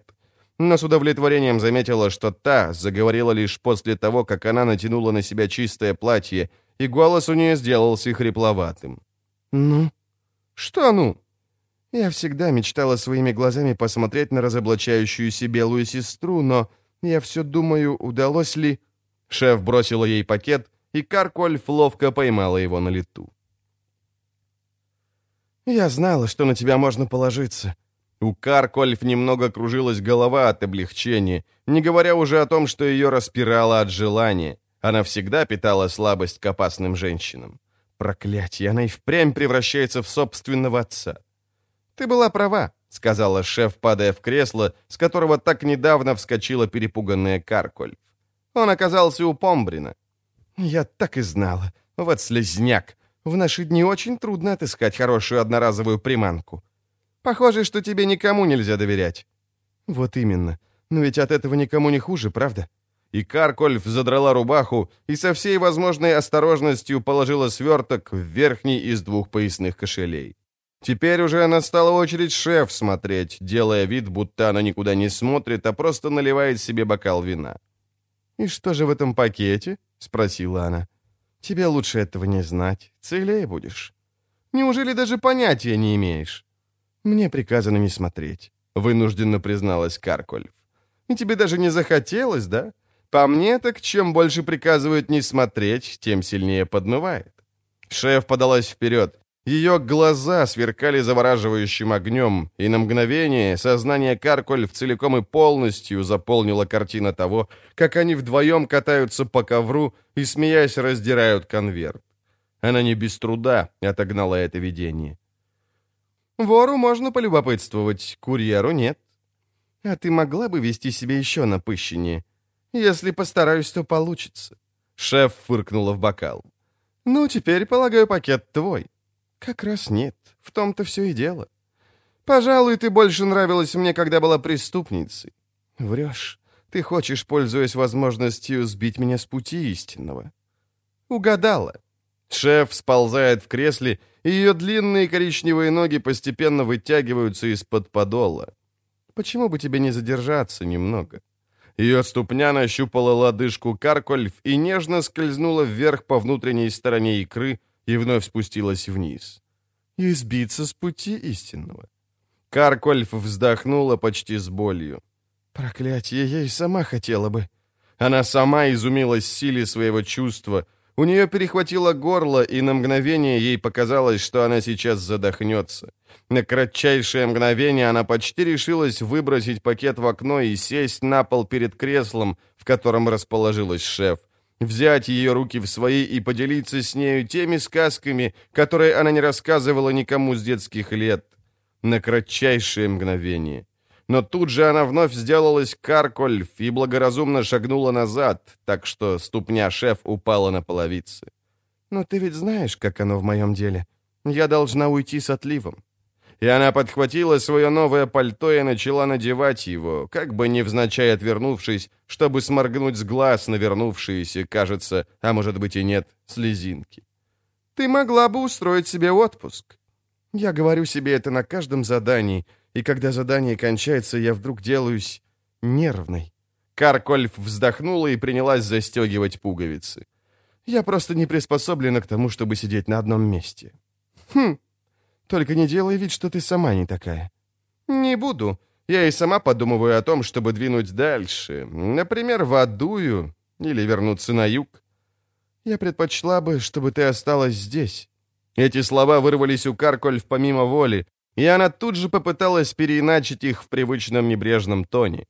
Но с удовлетворением заметила, что та заговорила лишь после того, как она натянула на себя чистое платье, и голос у нее сделался хрипловатым. «Ну?» «Что «ну?» Я всегда мечтала своими глазами посмотреть на разоблачающуюся белую сестру, но я все думаю, удалось ли...» Шеф бросила ей пакет, и Каркольф ловко поймала его на лету. «Я знала, что на тебя можно положиться». У Каркольф немного кружилась голова от облегчения, не говоря уже о том, что ее распирало от желания. Она всегда питала слабость к опасным женщинам. Проклятье, она и впрямь превращается в собственного отца. «Ты была права», — сказала шеф, падая в кресло, с которого так недавно вскочила перепуганная Каркольф. Он оказался у Помбрина. «Я так и знала. Вот слезняк. В наши дни очень трудно отыскать хорошую одноразовую приманку. Похоже, что тебе никому нельзя доверять». «Вот именно. Но ведь от этого никому не хуже, правда?» И Каркольф задрала рубаху и со всей возможной осторожностью положила сверток в верхний из двух поясных кошелей. Теперь уже настала очередь шеф смотреть, делая вид, будто она никуда не смотрит, а просто наливает себе бокал вина. «И что же в этом пакете?» — спросила она. «Тебе лучше этого не знать. Целее будешь. Неужели даже понятия не имеешь?» «Мне приказано не смотреть», — вынужденно призналась Каркольф. «И тебе даже не захотелось, да?» По мне, так чем больше приказывают не смотреть, тем сильнее подмывает. Шеф подалась вперед. Ее глаза сверкали завораживающим огнем, и на мгновение сознание Каркольф целиком и полностью заполнила картина того, как они вдвоем катаются по ковру и, смеясь, раздирают конверт. Она не без труда отогнала это видение. «Вору можно полюбопытствовать, курьеру нет. А ты могла бы вести себя еще напыщеннее?» Если постараюсь, то получится». Шеф фыркнула в бокал. «Ну, теперь, полагаю, пакет твой». «Как раз нет. В том-то все и дело. Пожалуй, ты больше нравилась мне, когда была преступницей. Врешь. Ты хочешь, пользуясь возможностью, сбить меня с пути истинного». «Угадала». Шеф сползает в кресле, и ее длинные коричневые ноги постепенно вытягиваются из-под подола. «Почему бы тебе не задержаться немного?» Ее ступня нащупала лодыжку Каркольф и нежно скользнула вверх по внутренней стороне икры и вновь спустилась вниз. И сбиться с пути истинного. Каркольф вздохнула почти с болью. Проклятие, я и сама хотела бы. Она сама изумилась силе своего чувства, У нее перехватило горло, и на мгновение ей показалось, что она сейчас задохнется. На кратчайшее мгновение она почти решилась выбросить пакет в окно и сесть на пол перед креслом, в котором расположилась шеф. Взять ее руки в свои и поделиться с нею теми сказками, которые она не рассказывала никому с детских лет. На кратчайшее мгновение. Но тут же она вновь сделалась каркольф и благоразумно шагнула назад, так что ступня шеф упала на половицы. «Но ты ведь знаешь, как оно в моем деле. Я должна уйти с отливом». И она подхватила свое новое пальто и начала надевать его, как бы невзначай отвернувшись, чтобы сморгнуть с глаз навернувшиеся, кажется, а может быть и нет, слезинки. «Ты могла бы устроить себе отпуск». Я говорю себе это на каждом задании — и когда задание кончается, я вдруг делаюсь нервной. Каркольф вздохнула и принялась застегивать пуговицы. Я просто не приспособлена к тому, чтобы сидеть на одном месте. Хм, только не делай вид, что ты сама не такая. Не буду. Я и сама подумываю о том, чтобы двинуть дальше. Например, в Адую или вернуться на юг. Я предпочла бы, чтобы ты осталась здесь. Эти слова вырвались у Каркольф помимо воли, и она тут же попыталась переиначить их в привычном небрежном тоне.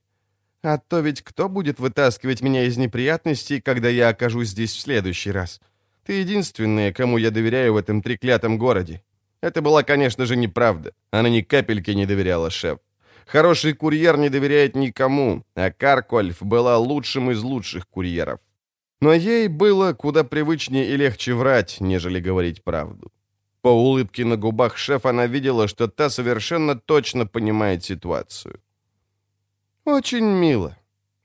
«А то ведь кто будет вытаскивать меня из неприятностей, когда я окажусь здесь в следующий раз? Ты единственная, кому я доверяю в этом треклятом городе». Это была, конечно же, неправда. Она ни капельки не доверяла шеф. Хороший курьер не доверяет никому, а Каркольф была лучшим из лучших курьеров. Но ей было куда привычнее и легче врать, нежели говорить правду. По улыбке на губах шефа она видела, что та совершенно точно понимает ситуацию. «Очень мило».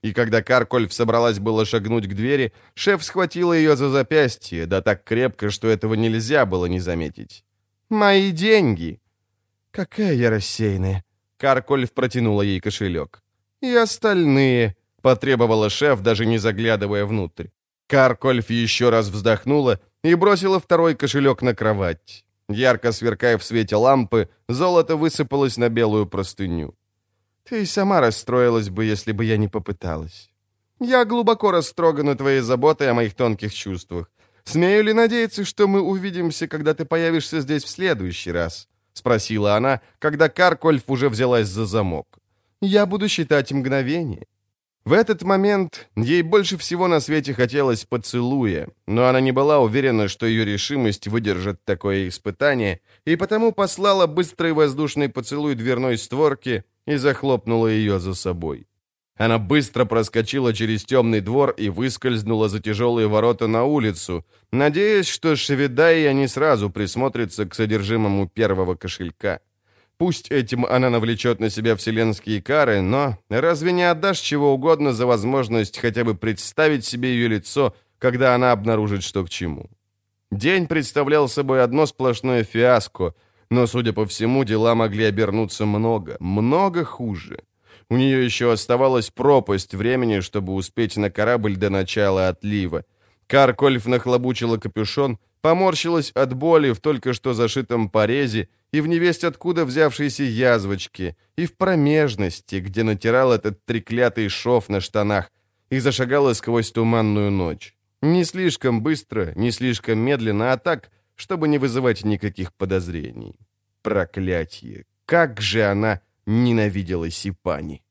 И когда Каркольф собралась было шагнуть к двери, шеф схватила ее за запястье, да так крепко, что этого нельзя было не заметить. «Мои деньги!» «Какая я рассеянная!» Каркольф протянула ей кошелек. «И остальные!» — потребовала шеф, даже не заглядывая внутрь. Каркольф еще раз вздохнула и бросила второй кошелек на кровать. Ярко сверкая в свете лампы, золото высыпалось на белую простыню. Ты сама расстроилась бы, если бы я не попыталась. Я глубоко растрогана твоей заботой о моих тонких чувствах. Смею ли надеяться, что мы увидимся, когда ты появишься здесь в следующий раз?» — спросила она, когда Каркольф уже взялась за замок. «Я буду считать мгновение. В этот момент ей больше всего на свете хотелось поцелуя, но она не была уверена, что ее решимость выдержит такое испытание, и потому послала быстрый воздушный поцелуй дверной створки и захлопнула ее за собой. Она быстро проскочила через темный двор и выскользнула за тяжелые ворота на улицу, надеясь, что Шеведай не сразу присмотрится к содержимому первого кошелька. Пусть этим она навлечет на себя вселенские кары, но разве не отдашь чего угодно за возможность хотя бы представить себе ее лицо, когда она обнаружит, что к чему? День представлял собой одно сплошное фиаско, но, судя по всему, дела могли обернуться много, много хуже. У нее еще оставалась пропасть времени, чтобы успеть на корабль до начала отлива. Каркольф нахлобучила капюшон, поморщилась от боли в только что зашитом порезе и в невесть откуда взявшейся язвочке, и в промежности, где натирал этот треклятый шов на штанах, и зашагала сквозь туманную ночь. Не слишком быстро, не слишком медленно, а так, чтобы не вызывать никаких подозрений. Проклятие! Как же она ненавидела Сипани!